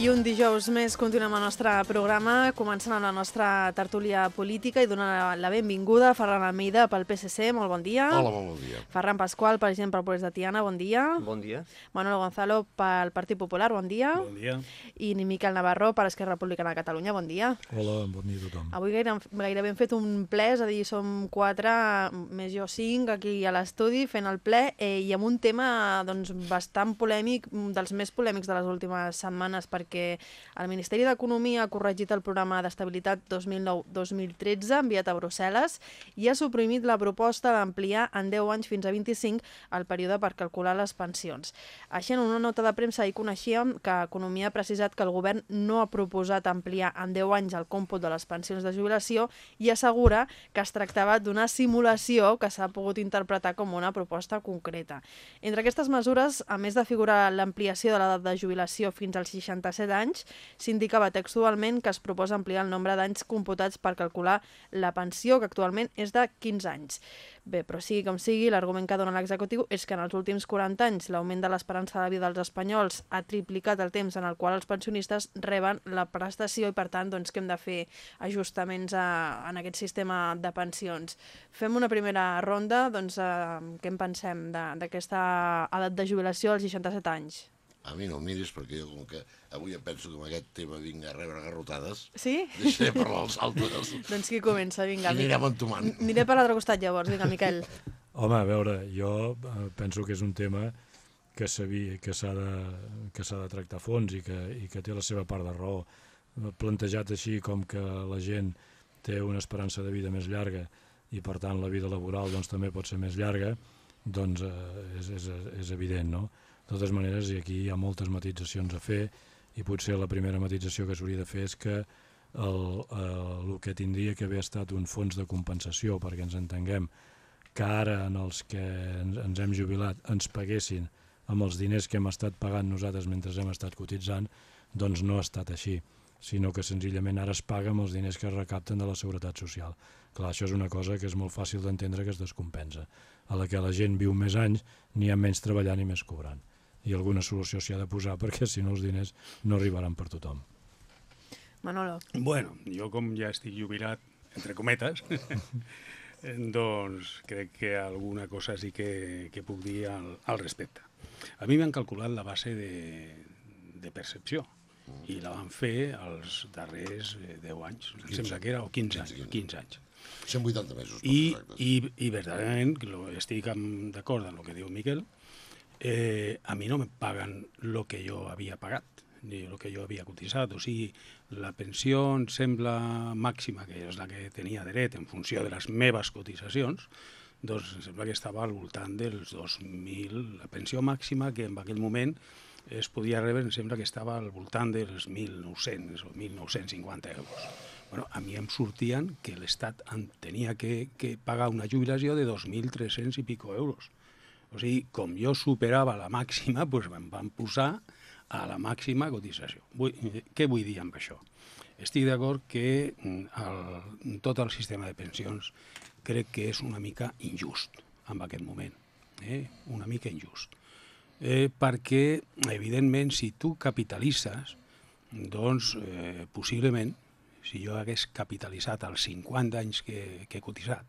I un dijous més continuem el nostre programa, començant amb la nostra tertúlia política i donant la benvinguda a Ferran Almeida pel PSC, molt bon dia. Hola, molt bon dia. Ferran Pasqual, president pel Progrés de Tiana, bon dia. Bon dia. Manolo Gonzalo pel Partit Popular, bon dia. Bon dia. I ni Miquel Navarro per Esquerra Republicana de Catalunya, bon dia. Hola, bon dia a tothom. Avui gaire, gairebé hem fet un ple, és a dir, som quatre, més jo cinc, aquí a l'estudi fent el ple, eh, i amb un tema doncs, bastant polèmic, dels més polèmics de les últimes setmanes, perquè el Ministeri d'Economia ha corregit el programa d'estabilitat 2009-2013 enviat a Brussel·les i ha suprimit la proposta d'ampliar en 10 anys fins a 25 el període per calcular les pensions. Així, en una nota de premsa hi coneixíem que Economia ha precisat que el govern no ha proposat ampliar en 10 anys el còmput de les pensions de jubilació i assegura que es tractava d'una simulació que s'ha pogut interpretar com una proposta concreta. Entre aquestes mesures, a més de figurar l'ampliació de l'edat de jubilació fins als 67 anys, s'indicava textualment que es proposa ampliar el nombre d'anys computats per calcular la pensió, que actualment és de 15 anys. Bé, però sigui com sigui, l'argument que dona l'executiu és que en els últims 40 anys l'augment de l'esperança de vida dels espanyols ha triplicat el temps en el qual els pensionistes reben la prestació i, per tant, doncs, que hem de fer ajustaments a, en aquest sistema de pensions. Fem una primera ronda, doncs, eh, què en pensem d'aquesta edat de jubilació als 67 anys? A mi no em miris perquè jo com que avui em penso que amb aquest tema vinc a rebre garrotades. Sí? Deixaré parlar els altres. doncs qui comença? Vinga. I anirem entomant. Aniré per l'altre costat llavors, vinga, Miquel. Home, a veure, jo eh, penso que és un tema que s'ha de, que s'ha de tractar a fons i que, i que té la seva part de raó. Plantejat així com que la gent té una esperança de vida més llarga i per tant la vida laboral doncs, també pot ser més llarga, doncs eh, és, és, és evident, no? De totes maneres, i aquí hi ha moltes matitzacions a fer, i potser la primera matització que s'hauria de fer és que el, el, el que tindria que haver estat un fons de compensació, perquè ens entenguem, que ara en els que ens, ens hem jubilat ens paguessin amb els diners que hem estat pagant nosaltres mentre hem estat cotitzant, doncs no ha estat així sinó que senzillament ara es paga amb els diners que es recapten de la Seguretat Social. Clar, això és una cosa que és molt fàcil d'entendre que es descompensa. A la que la gent viu més anys, n'hi ha menys treballant i més cobrant. I alguna solució s'hi ha de posar perquè si no els diners no arribaran per tothom. Manolo. Bueno, jo com ja estic jubilat, entre cometes, doncs crec que alguna cosa sí que, que puc dir al, al respecte. A mi m'han calculat la base de, de percepció i la van fer els darrers 10 anys, em sembla que era, o 15 anys. 15 anys. 180 mesos. I, i, i verdaderament, estic d'acord amb el que diu Miquel, eh, a mi no me paguen el que jo havia pagat, ni el que jo havia cotitzat. O sigui, la pensió em sembla màxima, que és la que tenia dret en funció de les meves cotitzacions, doncs em sembla que estava al voltant dels 2.000, la pensió màxima que en aquell moment es podia rebre, em sembla que estava al voltant dels 1.900 o 1.950 euros. Bueno, a mi em sortien que l'Estat tenia que, que pagar una jubilació de 2.300 i pico euros. O sigui, com jo superava la màxima, doncs em van posar a la màxima cotització. Vull, què vull dir amb això? Estic d'acord que el, tot el sistema de pensions crec que és una mica injust en aquest moment. Eh? Una mica injust eh, perquè, evidentment, si tu capitalitzes, doncs, eh, possiblement, si jo hagués capitalitzat els 50 anys que, que he cotitzat,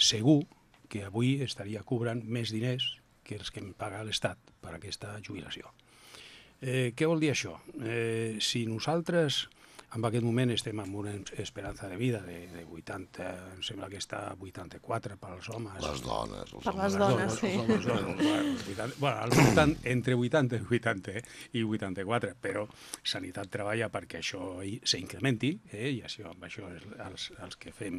segur que avui estaria cobrant més diners que els que em paga l'Estat per aquesta jubilació. Eh, què vol dir això? Eh, si nosaltres en aquest moment estem amb una esperança de vida de, de 80, em sembla que està 84 per als homes. Les dones. Els per homes. les dones, sí. Els homes, bueno, bueno, 80, bueno, al voltant, entre 80 i 80 eh, i 84, però Sanitat treballa perquè això s'incrementi, eh, i això, amb això és, els, els que fem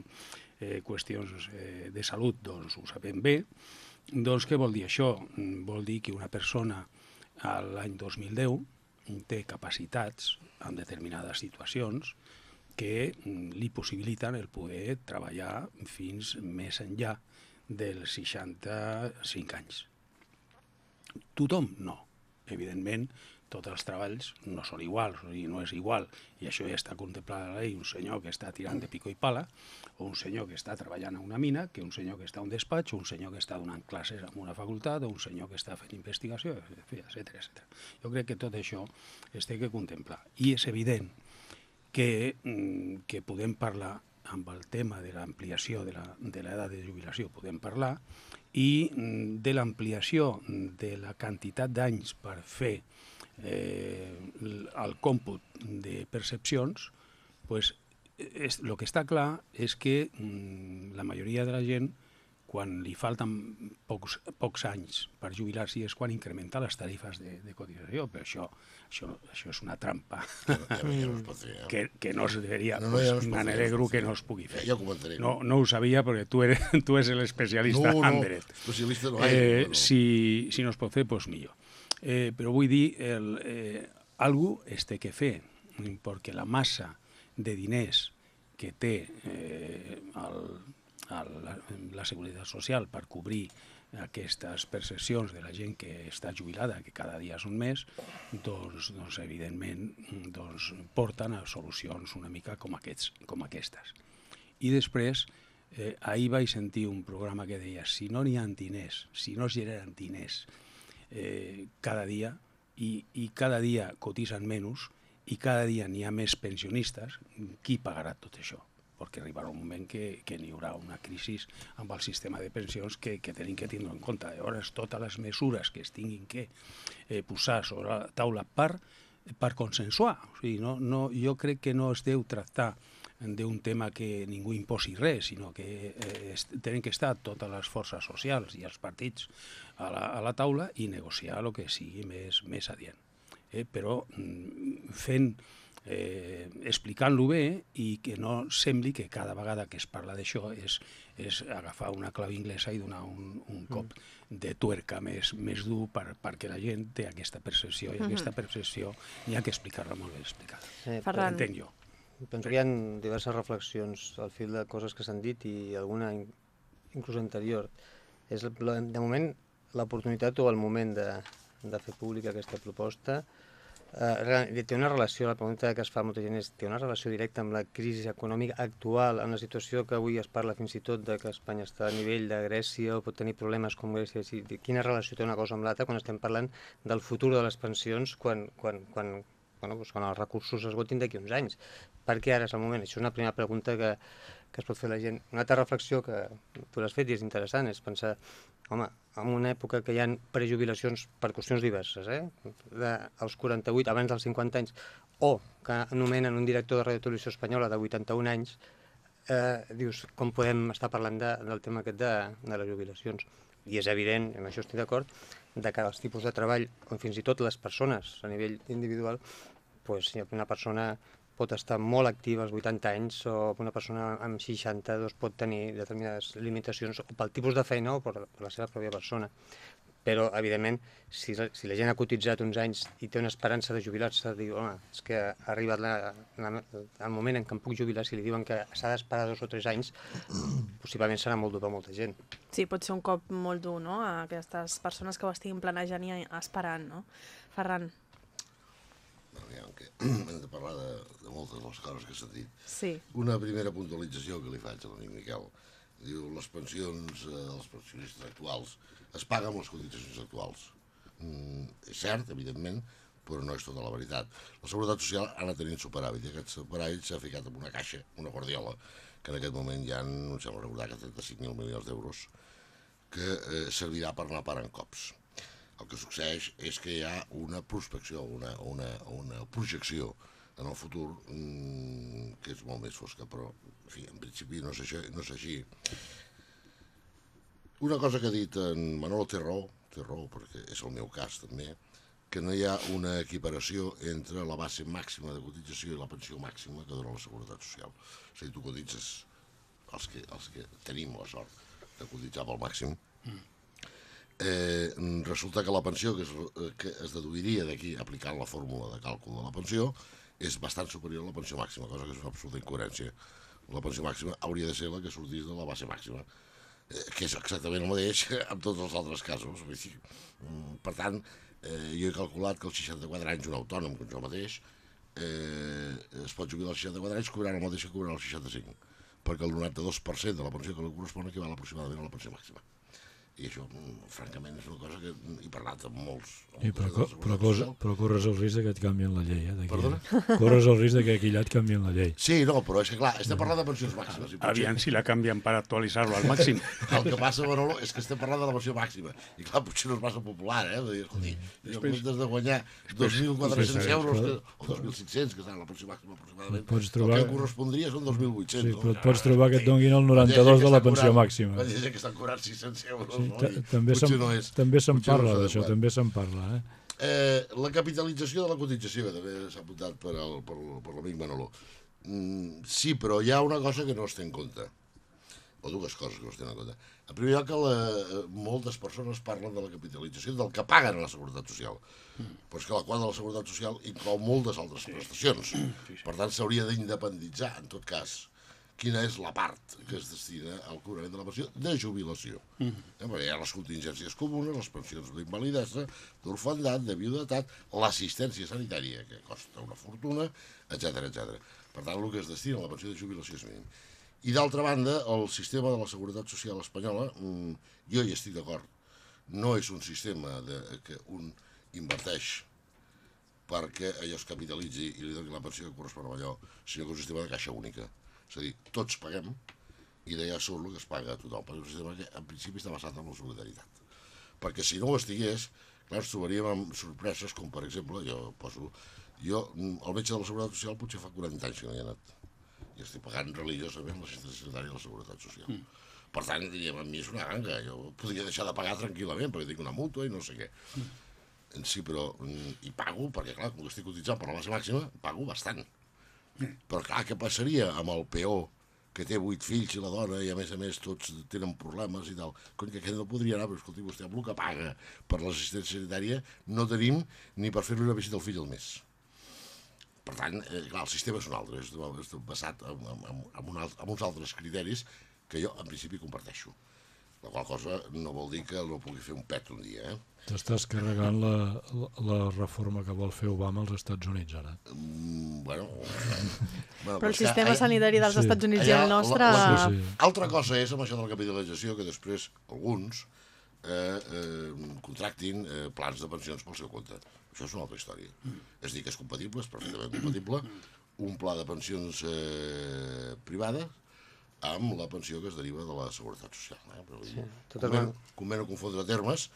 eh, qüestions eh, de salut doncs ho sabem bé. Doncs què vol dir això? Vol dir que una persona l'any 2010 té capacitats en determinades situacions que li possibiliten el poder treballar fins més enllà dels 65 anys. Tothom no. Evidentment, tots els treballs no són iguals, o sigui, no és igual, i això ja està contemplat a la llei, un senyor que està tirant de pico i pala, o un senyor que està treballant a una mina, que un senyor que està a un despatx, o un senyor que està donant classes en una facultat, o un senyor que està fent investigació, etc etc. Jo crec que tot això es té que contemplar. I és evident que, mm, que podem parlar amb el tema de l'ampliació de l'edat de, de jubilació, podem parlar, i mm, de l'ampliació de la quantitat d'anys per fer eh, el còmput de percepcions, pues, és, el que està clar és que mm, la majoria de la gent quan li falten pocs, pocs anys per jubilar-s'hi és quan incrementa les tarifes de, de cotització, però això, això, això és una trampa que, que, ja no es eh? que, que no es No, no, ja no es pues, ja es pot que no es pugui fer. Ja ho comentaré. No, no ho sabia perquè tu eres, tu eres l'especialista no, en no, dret. especialista no, Eh, no, no. si, si no es pot fer, doncs millor. Eh, però vull dir, el, eh, algú es té que fer, perquè la massa de diners que té eh, el, el, la, la Seguretat Social per cobrir aquestes percepcions de la gent que està jubilada, que cada dia són més, doncs, doncs evidentment doncs, porten a solucions una mica com, aquests, com aquestes. I després, eh, ahir vaig sentir un programa que deia si no n'hi ha diners, si no es generen diners eh, cada dia i, i cada dia cotitzen menys i cada dia n'hi ha més pensionistes, qui pagarà tot això? perquè arribarà un moment que, que n'hi haurà una crisi amb el sistema de pensions que, que tenim que tindre en compte. Llavors, totes les mesures que es tinguin que eh, posar sobre la taula per, per consensuar. O sigui, no, no, jo crec que no es deu tractar d'un tema que ningú imposi res, sinó que eh, tenen que estar totes les forces socials i els partits a la, a la taula i negociar el que sigui més, més adient. Eh, però mm, fent eh, explicant-lo bé i que no sembli que cada vegada que es parla d'això és, és agafar una clau inglesa i donar un, un cop de tuerca més, més dur per, perquè la gent té aquesta percepció i aquesta percepció n'hi ha que explicar-la molt ben explicada. Sí, Ferran. Entenc jo. Penso que hi ha diverses reflexions al fil de coses que s'han dit i alguna in- inclús anterior. És, de moment, l'oportunitat o el moment de, de fer pública aquesta proposta eh, té una relació, la pregunta que es fa molta gent és, té una relació directa amb la crisi econòmica actual, amb la situació que avui es parla fins i tot de que Espanya està a nivell de Grècia o pot tenir problemes com Grècia. Si, quina relació té una cosa amb l'altra quan estem parlant del futur de les pensions quan, quan, quan, bueno, doncs quan els recursos esgotin d'aquí uns anys. Per què ara és el moment? Això és una primera pregunta que, que es pot fer la gent. Una altra reflexió que tu l'has fet i és interessant és pensar, home, en una època que hi ha prejubilacions per qüestions diverses, eh? de, als 48, abans dels 50 anys, o que anomenen un director de Radio Televisió Espanyola de 81 anys, eh, dius, com podem estar parlant de, del tema aquest de, de les jubilacions? I és evident, amb això estic d'acord, de que els tipus de treball, o fins i tot les persones a nivell individual, pues, una persona pot estar molt activa als 80 anys o una persona amb 60 doncs, pot tenir determinades limitacions pel tipus de feina o per, per la seva pròpia persona. Però, evidentment, si si la gent ha cotitzat uns anys i té una esperança de jubilar-se, diu, home, és que ha arribat la, la, el moment en què em puc jubilar, si li diuen que s'ha d'esperar dos o tres anys, possiblement serà molt dur per molta gent. Sí, pot ser un cop molt dur, no?, a aquestes persones que ho estiguin planejant i esperant, no? Ferran, Que hem de parlar de, de moltes de les coses que s'ha dit. sí. Una primera puntualització que li faig a l'amic Miquel. Diu, les pensions eh, pensionistes actuals es paguen amb les cotitzacions actuals. Mm, és cert, evidentment, però no és tota la veritat. La Seguretat Social ha anat tenint superàvit i aquest superàvit s'ha ficat en una caixa, una guardiola, que en aquest moment ja han, em sembla recordar que 35.000 milions d'euros, que eh, servirà per anar parant cops. El que succeeix és que hi ha una prospecció, una, una, una projecció en el futur mm, que és molt més fosca, però en, fi, en principi no és, això, no és així. Una cosa que ha dit en Manolo té raó, té raó perquè és el meu cas també, que no hi ha una equiparació entre la base màxima de cotització i la pensió màxima que dona la Seguretat Social. És a dir, tu cotitzes, els que, els que tenim la sort de cotitzar pel màxim, eh, resulta que la pensió que es, eh, que es deduiria d'aquí aplicant la fórmula de càlcul de la pensió és bastant superior a la pensió màxima, cosa que és una absoluta incoherència. La pensió màxima hauria de ser la que sortís de la base màxima, eh, que és exactament el mateix en tots els altres casos. Mm, Per tant, eh, jo he calculat que als 64 anys un autònom, com jo mateix, eh, es pot jubilar als 64 anys cobrant el mateix que cobrant als 65, perquè el 92% de la pensió que li correspon equival aproximadament a la pensió màxima. I això, mm, francament, és una cosa que he parlat amb molts... amb I però, la però, cosa, però corres el risc que et canvien la llei. Eh. Perdona? Corres el risc de que aquí allà et canvien la llei. Sí, no, però és que clar, estem parlant de pensions màximes. I potser- Aviam si la canvian para actualizarlo al máximo. El que passa, Manolo, és que estem parlant de la pensió màxima. I clar, potser no és massa popular, eh? De dir, escolti, jo en comptes de guanyar 2.400 euros, que, o 2.500, que serà la pensió màxima aproximadament, Pots trobar- el que correspondria són 2.800. Sí, però et pots trobar que et donguin el Quan hi ha 92 gent de la pensió màxima. Ha gent que estan cobrant 600 euros, Sí, no? I també se'n no és, també se'n no parla és d'això, també se'n parla. Eh? Eh, la capitalització de la cotització, que també s'ha apuntat per, el, per, per l'amic Manolo. Mm, sí, però hi ha una cosa que no es té en compte, o dues coses que no es tenen en compte. En primer lloc, que la, eh, moltes persones parlen de la capitalització del que paguen a la Seguretat Social. Però és que la quadra de la Seguretat Social inclou moltes altres prestacions. Per tant, s'hauria d'independitzar, en tot cas, quina és la part que es destina al cobrament de la pensió de jubilació. Eh, perquè hi ha les contingències comunes, les pensions d'invalidesa, d'orfandat, de viudetat, l'assistència sanitària, que costa una fortuna, etc etc. Per tant, el que es destina a la pensió de jubilació és mínim. I d'altra banda, el sistema de la Seguretat Social espanyola, mm, jo hi estic d'acord, no és un sistema de, que un inverteix perquè allò es capitalitzi i li doni la pensió que correspon a allò, sinó que és un sistema de caixa única. És a dir, tots paguem i d'allà surt el que es paga a tothom, perquè un sistema que en principi està basat en la solidaritat. Perquè si no ho estigués, clar, ens trobaríem amb sorpreses com, per exemple, jo poso... Jo, mm, el metge de la Seguretat Social potser fa 40 anys que no hi ha anat. I estic pagant religiosament l'assistència sanitària de la Seguretat Social. Mm. Per tant, diríem, a mi és una ganga. Jo podria deixar de pagar tranquil·lament perquè tinc una mútua i no sé què. Mm. Sí, però... mm, I pago, perquè clar, com que estic cotitzant per la base màxima, pago bastant. Però clar, què passaria amb el peó que té vuit fills i la dona i a més a més tots tenen problemes i tal. Cony, que aquest no podria anar, però escolti, vostè amb el que paga per l'assistència sanitària no tenim ni per fer-li una visita al fill al mes. Per tant, eh, clar, el sistema és un altre, és, basat en, en, en, un alt, en uns altres criteris que jo en principi comparteixo. La qual cosa no vol dir que no pugui fer un pet un dia, eh? T'estàs carregant la, la, la reforma que vol fer Obama als Estats Units ara. Mm, bueno, bueno, Però el que sistema allà- sanitari dels sí. Estats Units i allà el nostre... la- la- Sí, sí. Altra cosa és amb això de la capitalització que després alguns eh, eh, contractin eh, plans de pensions pel seu compte. Això és una altra història. És dir, que és compatible, és perfectament compatible, un pla de pensions eh, privades amb la pensió que es deriva de la Seguretat Social. Eh? Però, sí, totalment. convé, convé no confondre termes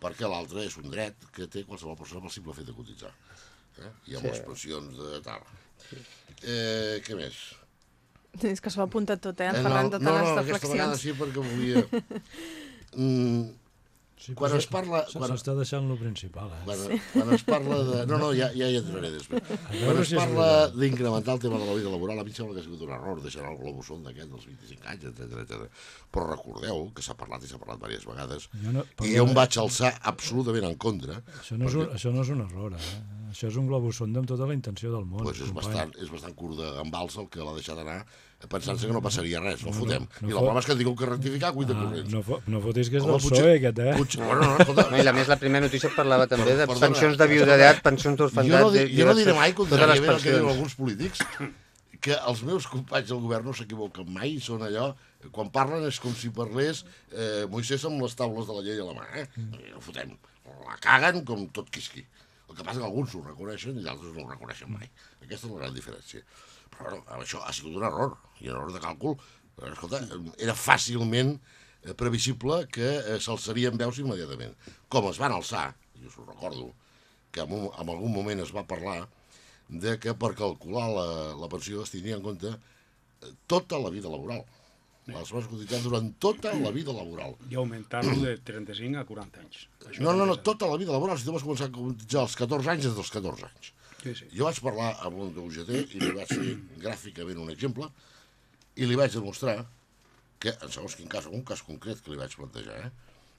perquè l'altre és un dret que té qualsevol persona pel simple fet de cotitzar. Eh? I amb Sí. les pensions de tal. Eh, què més? És que s'ho ha apuntat tot, eh? Eh, En Ferran, totes no, les no, aquesta vegada reflexions. sí perquè volia... Mm, Sí, Quan es parla- quan- S'està deixant lo principal, eh? quan, quan es parla de... No, no, ja, ja hi entraré després. Quan es parla d'incrementar el tema de la vida laboral, a mi em sembla que ha sigut un error deixar el globus sonda aquest dels 25 anys, etc etc. Però recordeu que s'ha parlat i s'ha parlat diverses vegades Jo no- i jo em vaig alçar absolutament en contra. Això no, és un, això no és un error, eh? Això és un globus sonda amb tota la intenció del món. Pues és, company. bastant, és bastant curt d'embals el que l'ha deixat anar pensant-se que no passaria res, no, No, no, fotem. no I el fot- problema és que tinc que rectificar cuita Ah, corrents. no, fo- no fotis que és Home, del potser- PSOE, aquest, eh? Potser, bueno, no, escolta, No, I a més la primera notícia parlava també de Perdona, pensions de viudetat, pensions Jo d'orfandat... no, di- de- jo no diré mai, contràriament al que diuen alguns polítics, que els meus companys del govern no s'equivoquen mai, i són allò, quan parlen és com si parlés eh, Moisès amb les taules de la llei a la mà, eh? No fotem, la caguen com tot quisqui. El que passa que alguns ho reconeixen i d'altres no ho reconeixen mai. Aquesta és la gran diferència. Però bueno, això ha sigut un error, i un error de càlcul. Escolta, era fàcilment eh, previsible que eh, s'alçarien veus immediatament. Com es van alçar, i us ho recordo, que en, un, en algun moment es va parlar de que per calcular la, la pensió es tindria en compte eh, tota la vida laboral. Les persones cotitzades durant tota la vida laboral. I augmentar-lo de 35 a 40 anys. Això No, no, no, és- tota la vida laboral. Si tu vas començar a cotitzar als 14 anys, des dels 14 anys. Sí, sí. Jo vaig parlar amb un UGT i li vaig fer gràficament un exemple i li vaig demostrar que, en segons quin cas, en un cas concret que li vaig plantejar, eh,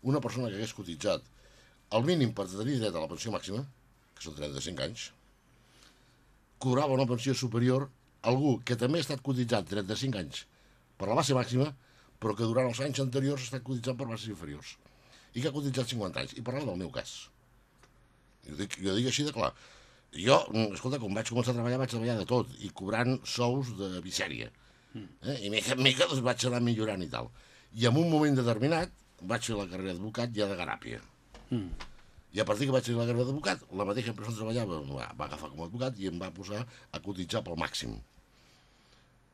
una persona que hagués cotitzat el mínim per tenir dret a la pensió màxima, que són 35 anys, cobrava una pensió superior a algú que també ha estat cotitzat 35 anys per la base màxima, però que durant els anys anteriors estat cotitzant per bases inferiors i que ha cotitzat 50 anys. I parlava del meu cas. Jo dic, jo dic així de clar. Jo, mm, escolta, quan vaig començar a treballar, vaig treballar de tot, i cobrant sous de misèria. Eh? I mica en mica doncs, vaig anar millorant i tal. I en un moment determinat vaig fer la carrera d'advocat ja de garàpia. I a partir que vaig fer la carrera d'advocat, la mateixa empresa on treballava va, va agafar com a advocat i em va posar a cotitzar pel màxim.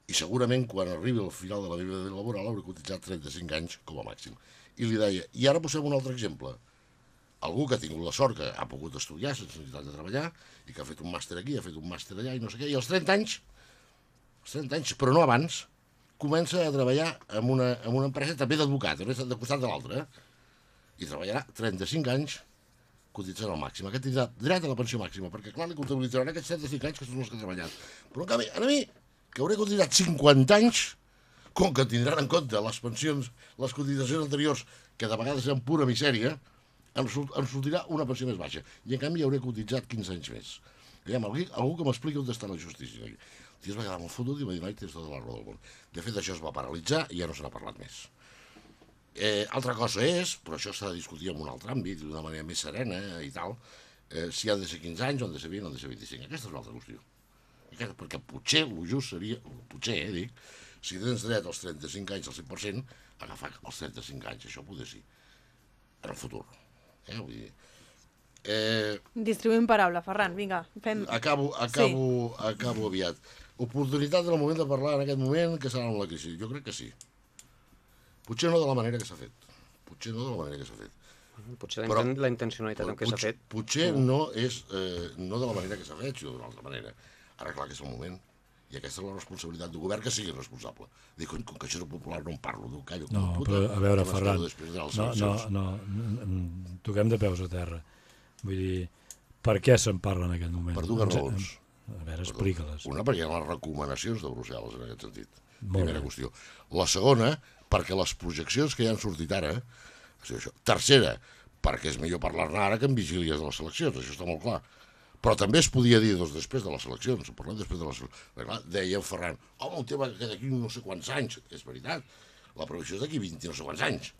I segurament quan arribi al final de la vida laboral hauré cotitzat 35 anys com a màxim. I li deia, i ara posem un altre exemple. Algú que ha tingut la sort que ha pogut estudiar sense necessitat de treballar i que ha fet un màster aquí, ha fet un màster allà i no sé què, i als 30 anys, als 30 anys, però no abans, comença a treballar en una, en una empresa també d'advocat, més de costat de l'altre, eh? i treballarà 35 anys cotitzant al màxim. Aquest tindrà dret a la pensió màxima, perquè clar, li comptabilitzaran aquests 35 anys que són els que ha treballat. Però en canvi, a mi, que hauré cotitzat 50 anys, com que tindran en compte les pensions, les cotitzacions anteriors, que de vegades eren pura misèria, em, sortirà una pensió més baixa. I en canvi hauré cotitzat 15 anys més. Aviam, algú, algú que m'expliqui on està la justícia. El tio es va quedar molt fotut i va dir, noi, tens tota la raó del món. De fet, això es va paralitzar i ja no se n'ha parlat més. Eh, altra cosa és, però això s'ha de discutir en un altre àmbit, d'una manera més serena i tal, eh, si ha de ser 15 anys o de ser 20 o han de ser 25. Aquesta és una altra qüestió. Aquesta, perquè potser el just seria, potser, eh, dic, si tens dret als 35 anys al 100%, agafar els 35 anys, això poder sí, en el futur. Eh, vull dir, eh, Distribuïm paraula, Ferran, vinga, fem... acabo, acabo, sí. acabo aviat. Oportunitat en el moment de parlar en aquest moment que serà amb la crisi. Jo crec que sí. Potser no de la manera que s'ha fet. Potser no de la manera que s'ha fet. Potser la, Però- la intencionalitat amb què s'ha fet. Potser no és eh, no de la manera que s'ha fet, sinó d'una altra manera. Ara, clar, que és el moment. I aquesta és la responsabilitat del govern que sigui responsable. Dic, com que això és popular no en parlo, diu, callo, No, puta, però a veure, Ferran, de no, no, no, toquem de peus a terra. Vull dir, per què se'n parla en aquest moment? Per dues raons. A veure, explica-les. Una, perquè hi ha les recomanacions de Brussel·les en aquest sentit. Molt Primera bé. qüestió. La segona, perquè les projeccions que ja han sortit ara... O sigui, això. Tercera, perquè és millor parlar-ne ara que en vigílies de les eleccions, això està molt clar. Però també es podia dir doncs, després de les eleccions, parlem després de les eleccions. Deia Ferran, home, un tema que d'aquí no sé quants anys, és veritat, la previsió és d'aquí 20 no sé quants anys.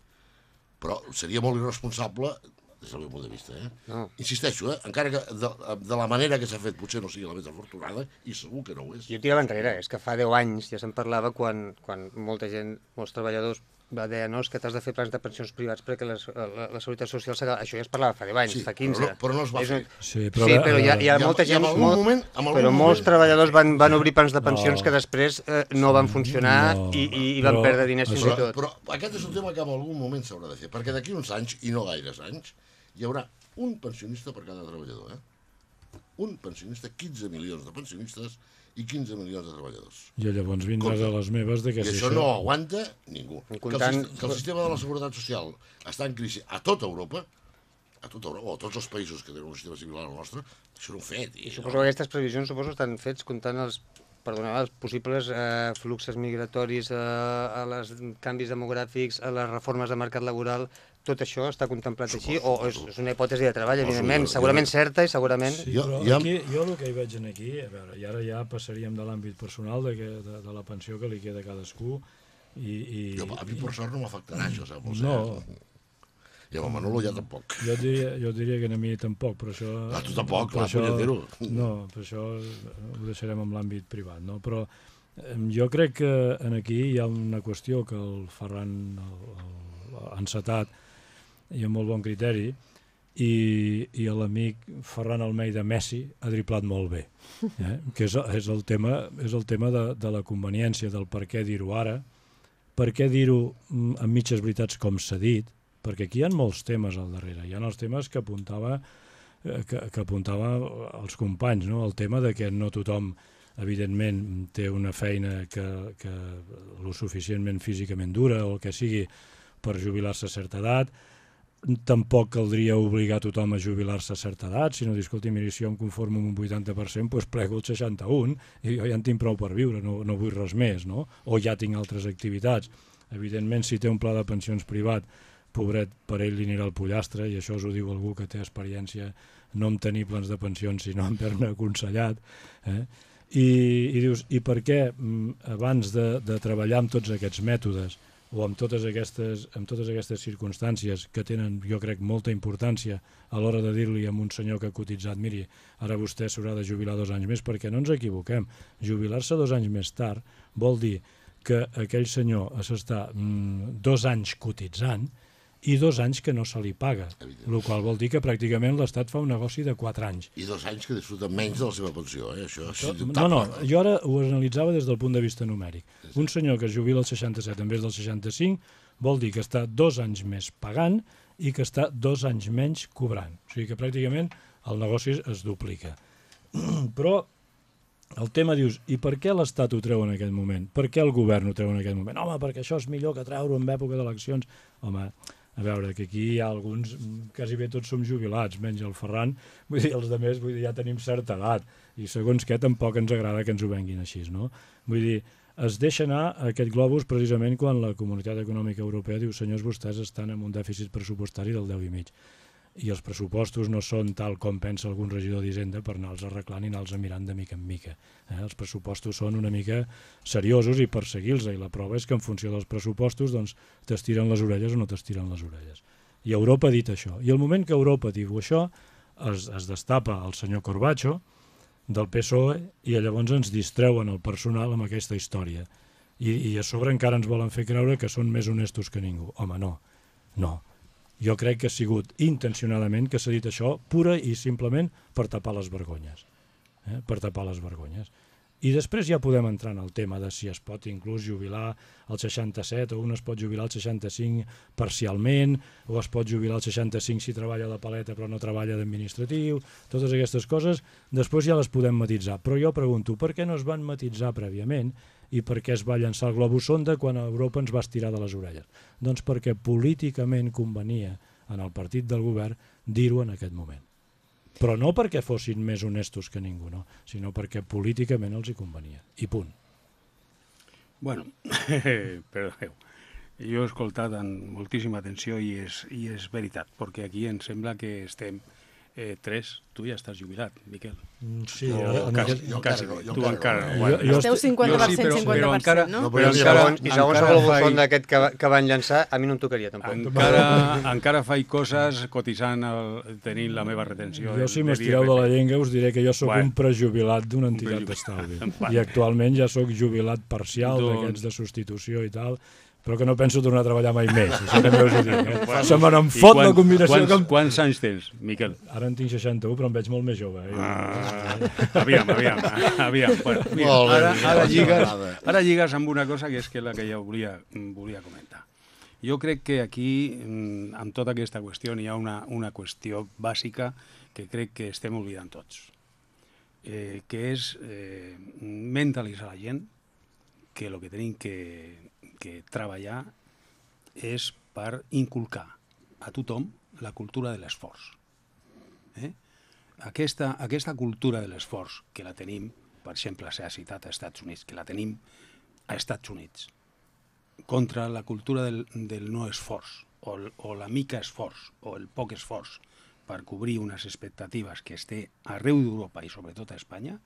Però seria molt irresponsable des del meu punt de vista. Eh? No. Insisteixo, eh? encara que de, de la manera que s'ha fet potser no sigui la més afortunada, i segur que no ho és. Jo tirava enrere, és que fa 10 anys ja se'n parlava quan, quan molta gent, molts treballadors va dir, no, és que t'has de fer plans de pensions privats perquè la, la, la Seguretat Social s'ha... Això ja es parlava fa 10 anys, Sí, fa 15. però no- però no es va fer. un- Sí, Però, sí, a però hi ha, hi ha en- molta en gent... algun molt, moment- en però molts moment- treballadors van, van obrir plans de pensions No. que després eh, no van funcionar No, i, i, i van però perdre diners fins això- i tot. Però aquest és un tema que en algun moment s'haurà de fer, perquè d'aquí uns anys, i no gaires anys, hi haurà un pensionista per cada treballador. Eh? Un pensionista, 15 milions de pensionistes i 15 milions de treballadors. I llavors vindràs a les meves de que I si això no ho aguanta ningú. Que el, Comptant- que el sistema de la Seguretat Social està en crisi a tota Europa, a tota Europa, o a tots els països que tenen un sistema similar al nostre, això era un fet. I, Suposo que aquestes previsions suposo estan fets comptant els perdoneu, els possibles eh, fluxes migratoris, eh, a les canvis demogràfics, a les reformes de mercat laboral, tot això està contemplat així o és, és una hipòtesi de treball, evidentment, jo- segurament jo- certa i segurament... Sí, Jo- però jo- aquí, jo el que hi veig en aquí, a veure, i ara ja passaríem de l'àmbit personal de, que, de, de la pensió que li queda a cadascú i, i, Jo, a mi per sort no m'afectarà això, saps? No. I amb el Manolo ja tampoc. jo et diria, jo et diria que a mi tampoc, però això... Ah, tu tampoc, per clar, punyetero. No, per això ho deixarem amb l'àmbit privat, no? Però jo crec que en aquí hi ha una qüestió que el Ferran el, el, ha encetat i amb molt bon criteri i, i l'amic Ferran Almeida Messi ha driplat molt bé, eh? que és, és el tema, és el tema de, de la conveniència, del per què dir-ho ara, per què dir-ho mm, amb mitges veritats com s'ha dit, perquè aquí hi ha molts temes al darrere. Hi ha els temes que apuntava, eh, que, que apuntava els companys, no? el tema de que no tothom evidentment té una feina que, que lo suficientment físicament dura o el que sigui per jubilar-se a certa edat, tampoc caldria obligar tothom a jubilar-se a certa edat, sinó dir, escolti, miri, si jo em conformo amb un 80%, doncs plego el 61 i jo ja en tinc prou per viure, no, no vull res més, no? O ja tinc altres activitats. Evidentment, si té un pla de pensions privat, pobret, per ell li anirà el pollastre, i això us ho diu algú que té experiència no en tenir plans de pensions, sinó en haver-ne aconsellat. Eh? I, I dius, i per què mm, abans de, de treballar amb tots aquests mètodes o amb totes, aquestes, amb totes aquestes circumstàncies que tenen, jo crec, molta importància a l'hora de dir-li a un senyor que ha cotitzat, miri, ara vostè s'haurà de jubilar dos anys més, perquè no ens equivoquem, jubilar-se dos anys més tard vol dir que aquell senyor s'està mm, dos anys cotitzant i dos anys que no se li paga, el qual vol dir que pràcticament l'Estat fa un negoci de quatre anys. I dos anys que disfruten menys de la seva pensió, eh? Això és No, no, jo ara ho analitzava des del punt de vista numèric. Un senyor que es jubila als 67 en vez dels 65 vol dir que està dos anys més pagant i que està dos anys menys cobrant. O sigui que pràcticament el negoci es- es duplica. Però el tema dius, i per què l'Estat ho treu en aquest moment? Per què el govern ho treu en aquest moment? Home, perquè això és millor que treure en època d'eleccions. Home, a veure, que aquí hi ha alguns, mm, quasi bé tots som jubilats, menys el Ferran, vull dir, els de més, vull dir, ja tenim certa edat, i segons què tampoc ens agrada que ens ho venguin així, no? Vull dir, es deixa anar aquest globus precisament quan la Comunitat Econòmica Europea diu senyors, vostès estan amb un dèficit pressupostari del 10,5 i els pressupostos no són tal com pensa algun regidor d'Hisenda per anar-los arreglant i anar-los mirant de mica en mica. Eh? Els pressupostos són una mica seriosos i per seguir-los, i la prova és que en funció dels pressupostos doncs, t'estiren les orelles o no t'estiren les orelles. I Europa ha dit això. I el moment que Europa diu això, es, es destapa el senyor Corbacho del PSOE i llavors ens distreuen el personal amb aquesta història. I, I a sobre encara ens volen fer creure que són més honestos que ningú. Home, no. No. Jo crec que ha sigut intencionadament que s'ha dit això pura i simplement per tapar les vergonyes. Eh? Per tapar les vergonyes. I després ja podem entrar en el tema de si es pot inclús jubilar al 67 o un es pot jubilar al 65 parcialment o es pot jubilar al 65 si treballa de paleta però no treballa d'administratiu, totes aquestes coses després ja les podem matitzar. Però jo pregunto, per què no es van matitzar prèviament i per què es va llançar el globus sonda quan Europa ens va estirar de les orelles? Doncs perquè políticament convenia en el partit del govern dir-ho en aquest moment. Però no perquè fossin més honestos que ningú, no, sinó perquè políticament els hi convenia. I punt. Bueno, perdoneu. Jo he escoltat amb moltíssima atenció i és, i és veritat, perquè aquí em sembla que estem tres. Tu ja estàs jubilat, Miquel. Sí, O en quasi, aquest- jo quasi jo Tu encara encara. no. no. Bueno, Jo- jo Esteu estic- 50%, jo sí, però- 50%, però encara- no? no, Però però encara- segons, i segons encara el globus faig- sonda aquest que, que van llançar, a mi no em tocaria tampoc. encara, encara faig coses cotitzant, el, tenint la meva retenció. Jo, si de m'estireu de la llengua, us diré que jo sóc Bueno. un prejubilat d'una entitat d'estalvi. I actualment ja sóc jubilat parcial Doncs- d'aquests de substitució i tal, però que no penso tornar a treballar mai més. Això també us ho dic. Eh? Bueno. Se me n'en fot la combinació quants, que... Quants anys tens, Miquel? Ara en tinc 61, però em veig molt més jove. Eh? Ah, aviam, aviam, aviam. Bueno, mira, ara, ara, lligues, ara lligues amb una cosa que és que la que ja volia, volia comentar. Jo crec que aquí, mm, amb tota aquesta qüestió, hi ha una, una qüestió bàsica que crec que estem oblidant tots, eh, que és eh, mentalitzar la gent que el que tenim que, que treballar és per inculcar a tothom la cultura de l'esforç. Eh? Aquesta, aquesta cultura de l'esforç que la tenim, per exemple, s'ha citat als Estats Units, que la tenim a Estats Units, contra la cultura del, del no esforç, o, el, o la mica esforç, o el poc esforç, per cobrir unes expectatives que es té arreu d'Europa i sobretot a Espanya,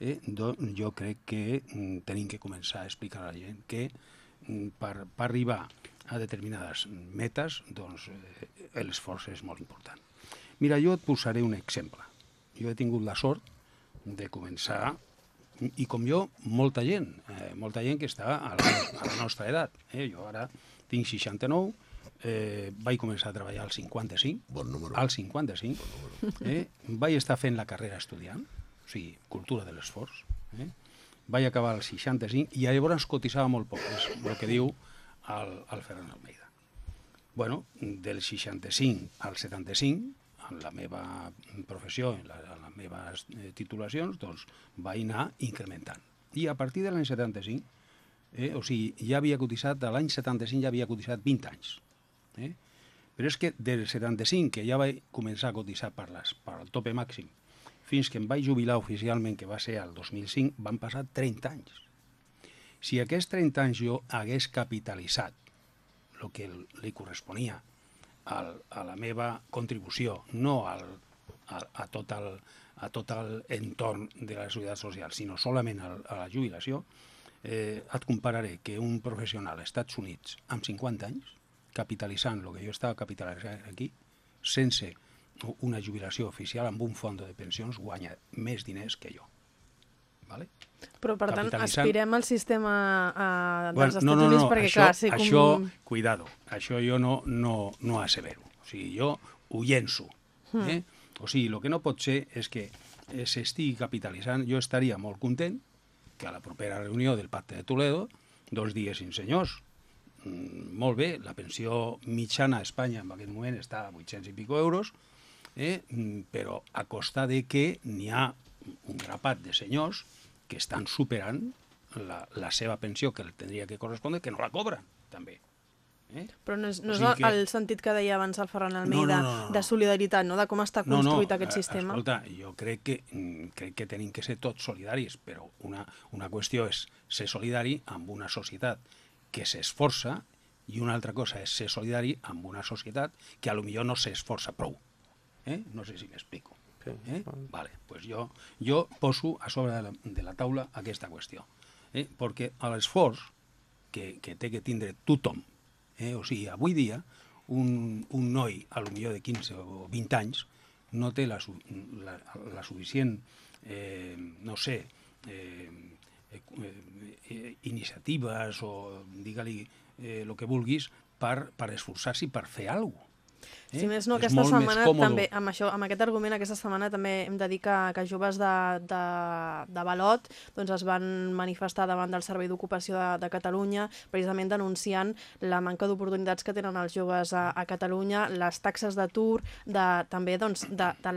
eh, do, jo crec que mm, tenim que començar a explicar a la gent que per, per arribar a determinades metes, doncs eh, l'esforç és molt important. Mira, jo et posaré un exemple. Jo he tingut la sort de començar, i com jo, molta gent, eh, molta gent que està a la, a la nostra edat. Eh? Jo ara tinc 69, eh, vaig començar a treballar al 55, Bon número. al 55, eh? vaig estar fent la carrera estudiant, o sigui, cultura de l'esforç, eh? Vaig acabar al 65 i llavors cotitzava molt poc, és el que diu el, el Ferran Almeida. Bueno, del 65 al 75, en la meva professió, en, la, en les meves eh, titulacions, doncs vaig anar incrementant. I a partir de l'any 75, eh, o sigui, ja havia cotitzat, a l'any 75 ja havia cotitzat 20 anys. Eh? Però és que del 75, que ja vaig començar a cotitzar per, les, per el tope màxim, fins que em vaig jubilar oficialment, que va ser el 2005, van passar 30 anys. Si aquests 30 anys jo hagués capitalitzat el que li corresponia al, a la meva contribució, no al, a, a, tot el, a tot el entorn de la seguretat social, sinó solament al, a la jubilació, eh, et compararé que un professional als Estats Units amb 50 anys, capitalitzant el que jo estava capitalitzant aquí, sense una jubilació oficial amb un fons de pensions, guanya més diners que jo. Vale? Però, per tant, aspirem al sistema uh, dels Bueno, Estats no, no, Units no, perquè, això, clar, sí, com... això, cuidado, això jo no, no, no assevero. O sigui, jo ho llenço. Hmm. Eh? O sigui, el que no pot ser és que eh, s'estigui capitalitzant. Jo estaria molt content que a la propera reunió del Pacte de Toledo doncs diguessin, senyors, mm, molt bé, la pensió mitjana a Espanya en aquest moment està a 800 i pico euros, eh? mm, però a costa de que n'hi ha un grapat de senyors que estan superant la, la seva pensió que li tindria que correspondre, que no la cobren, també. Eh? Però no és, O no és sigui que- el sentit que deia abans el Ferran Almeida, no, no, no. de solidaritat, no? de com està construït aquest eh, sistema. Escolta, jo crec que, mm, crec que tenim que ser tots solidaris, però una, una qüestió és ser solidari amb una societat que s'esforça i una altra cosa és ser solidari amb una societat que a lo millor no s'esforça prou. Eh? No sé si m'explico. Sí. Eh? Vale, pues jo, jo poso a sobre de la, de la taula aquesta qüestió. Eh? Perquè l'esforç que, que té que tindre tothom, eh? o sigui, avui dia, un, un noi, a lo millor de 15 o 20 anys, no té la, la, la suficient, eh, no sé, eh, eh, eh, iniciatives o digue-li eh, el que vulguis per, per esforçar-se i per fer alguna cosa. Si més no, És aquesta setmana també, amb, això, amb aquest argument, aquesta setmana també hem de dir que, que joves de, de, de Balot doncs es van manifestar davant del Servei d'Ocupació de, de Catalunya, precisament denunciant la manca d'oportunitats que tenen els joves a, a Catalunya, les taxes d'atur, de, també doncs, de, de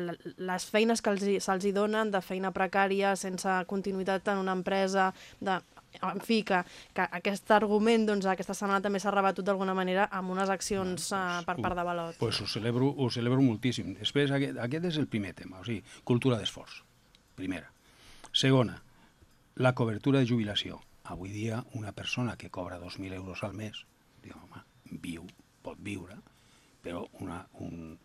les feines que se'ls donen, de feina precària, sense continuïtat en una empresa, de, en fi, que, que aquest argument doncs, aquesta setmana també s'ha rebatut d'alguna manera amb unes accions uh, per part de Balot. Pues ho celebro, ho celebro moltíssim. Després, aquest, aquest és el primer tema, o sigui, cultura d'esforç, primera. Segona, la cobertura de jubilació. Avui dia, una persona que cobra 2.000 euros al mes, diu, home, viu, pot viure, però una, un,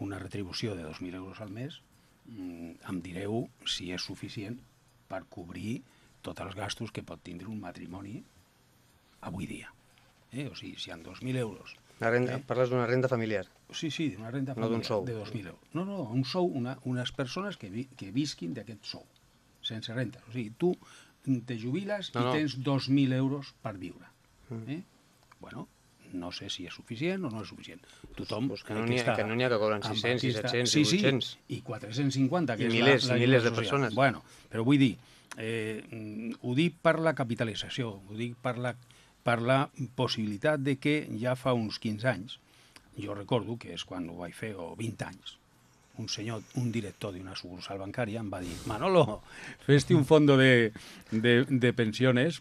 una retribució de 2.000 euros al mes, mm, em direu si és suficient per cobrir tots els gastos que pot tindre un matrimoni avui dia. Eh? O sigui, si hi ha 2.000 euros La renda, Eh? Parles d'una renda familiar. Sí, sí, d'una renta No d'un familiar sou. de 2.000 euros. No, no, un sou, una, unes persones que, vi, que visquin d'aquest sou, sense renta. O sigui, tu te jubiles No, i no. tens 2.000 euros per viure. Eh? Bueno, no sé si és suficient o no és suficient. Tothom... Pues que no n'hi ha- que no ha que cobren amb 600 i aquesta- 700 i sí, sí, 800. i 450, que I és milers, la, la i milers de persones. Bueno, però vull dir, eh, mm, ho dic per la capitalització, ho dic per la, per la possibilitat de que ja fa uns 15 anys, jo recordo que és quan ho vaig fer, o 20 anys, un senyor, un director d'una sucursal bancària em va dir Manolo, fes-te un fondo de, de, de pensiones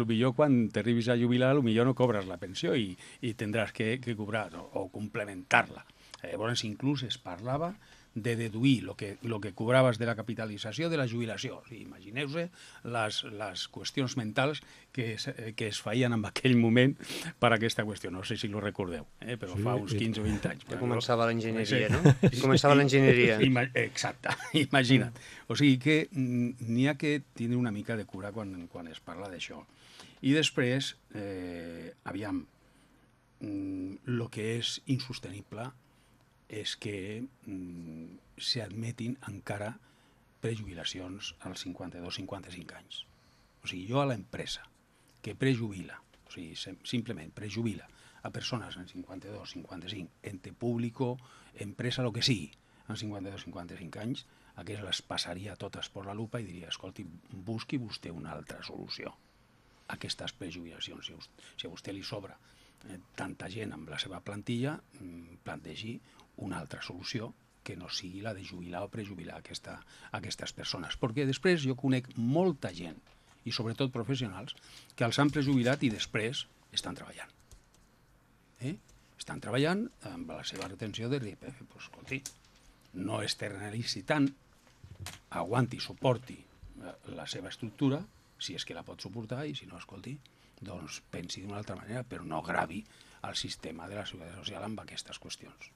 lo millor quan t'arribis a jubilar a lo millor no cobres la pensió i, i tindràs que, que cobrar o, o complementar-la. Llavors inclús es parlava de deduir el que, lo que cobraves de la capitalització de la jubilació. O sigui, Imagineu-se les, les qüestions mentals que es, que es feien en aquell moment per a aquesta qüestió. No sé si lo recordeu, eh? però Sí, fa uns i- 15 o 20 anys. Ja començava l'enginyeria, Sí. no? Començava l'enginyeria. Ima exacte, imagina't. O sigui que mm, n'hi ha que tindre una mica de cura quan, quan es parla d'això. I després, eh, aviam, el que és insostenible és que mm, s'admetin encara prejubilacions als 52-55 anys. O sigui, jo a l'empresa que prejubila, o sigui, simplement prejubila a persones en 52, 55, ente público, empresa, el que sigui, en 52, 55 anys, aquestes les passaria totes per la lupa i diria, escolti, busqui vostè una altra solució aquestes prejubilacions. Si a vostè li sobra eh, tanta gent amb la seva plantilla, mm, plantegi una altra solució que no sigui la de jubilar o prejubilar aquesta, aquestes persones. Perquè després jo conec molta gent, i sobretot professionals, que els han prejubilat i després estan treballant. Eh? Estan treballant amb la seva retenció de l'IPF. Pues, escolti, no externalitzi tant, aguanti, suporti la seva estructura, si és que la pot suportar, i si no, escolti, doncs pensi d'una altra manera, però no gravi el sistema de la seguretat social amb aquestes qüestions,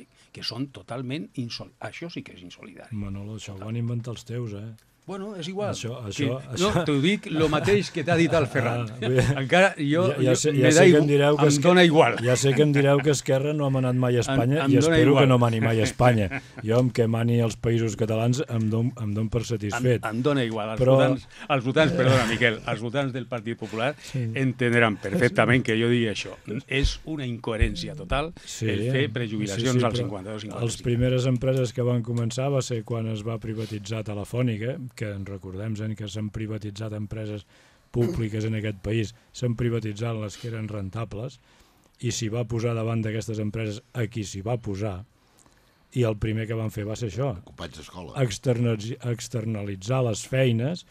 eh? que són totalment insolidàries. Això sí que és insolidari. Manolo, això ho van inventar els teus, eh? Bueno, és igual. Això- que, això- no, això- t'ho dic el mateix que t'ha dit el Ferran. Ah, dir- Encara jo, Ja- ja sé- ja sé que em direu que em dóna igual. Ja sé que em direu que Esquerra no ha manat mai a Espanya Em- em i espero igual. que no mani mai a Espanya. Jo amb que mani els països catalans em don, em don per Em, satisfet. em dona igual. Els Però- votants, els votants, perdona, Miquel, els votants del Partit Popular entendran perfectament que jo digui això. És una incoherència total el fer prejubilacions als però 52 Les 55. primeres empreses que van començar va ser quan es va privatitzar Telefònica, que en recordem que s'han privatitzat empreses públiques en aquest país, s'han privatitzat les que eren rentables, i s'hi va posar davant d'aquestes empreses a qui s'hi va posar, i el primer que van fer va ser això, Companys d'escola. externalitz- externalitzar les feines,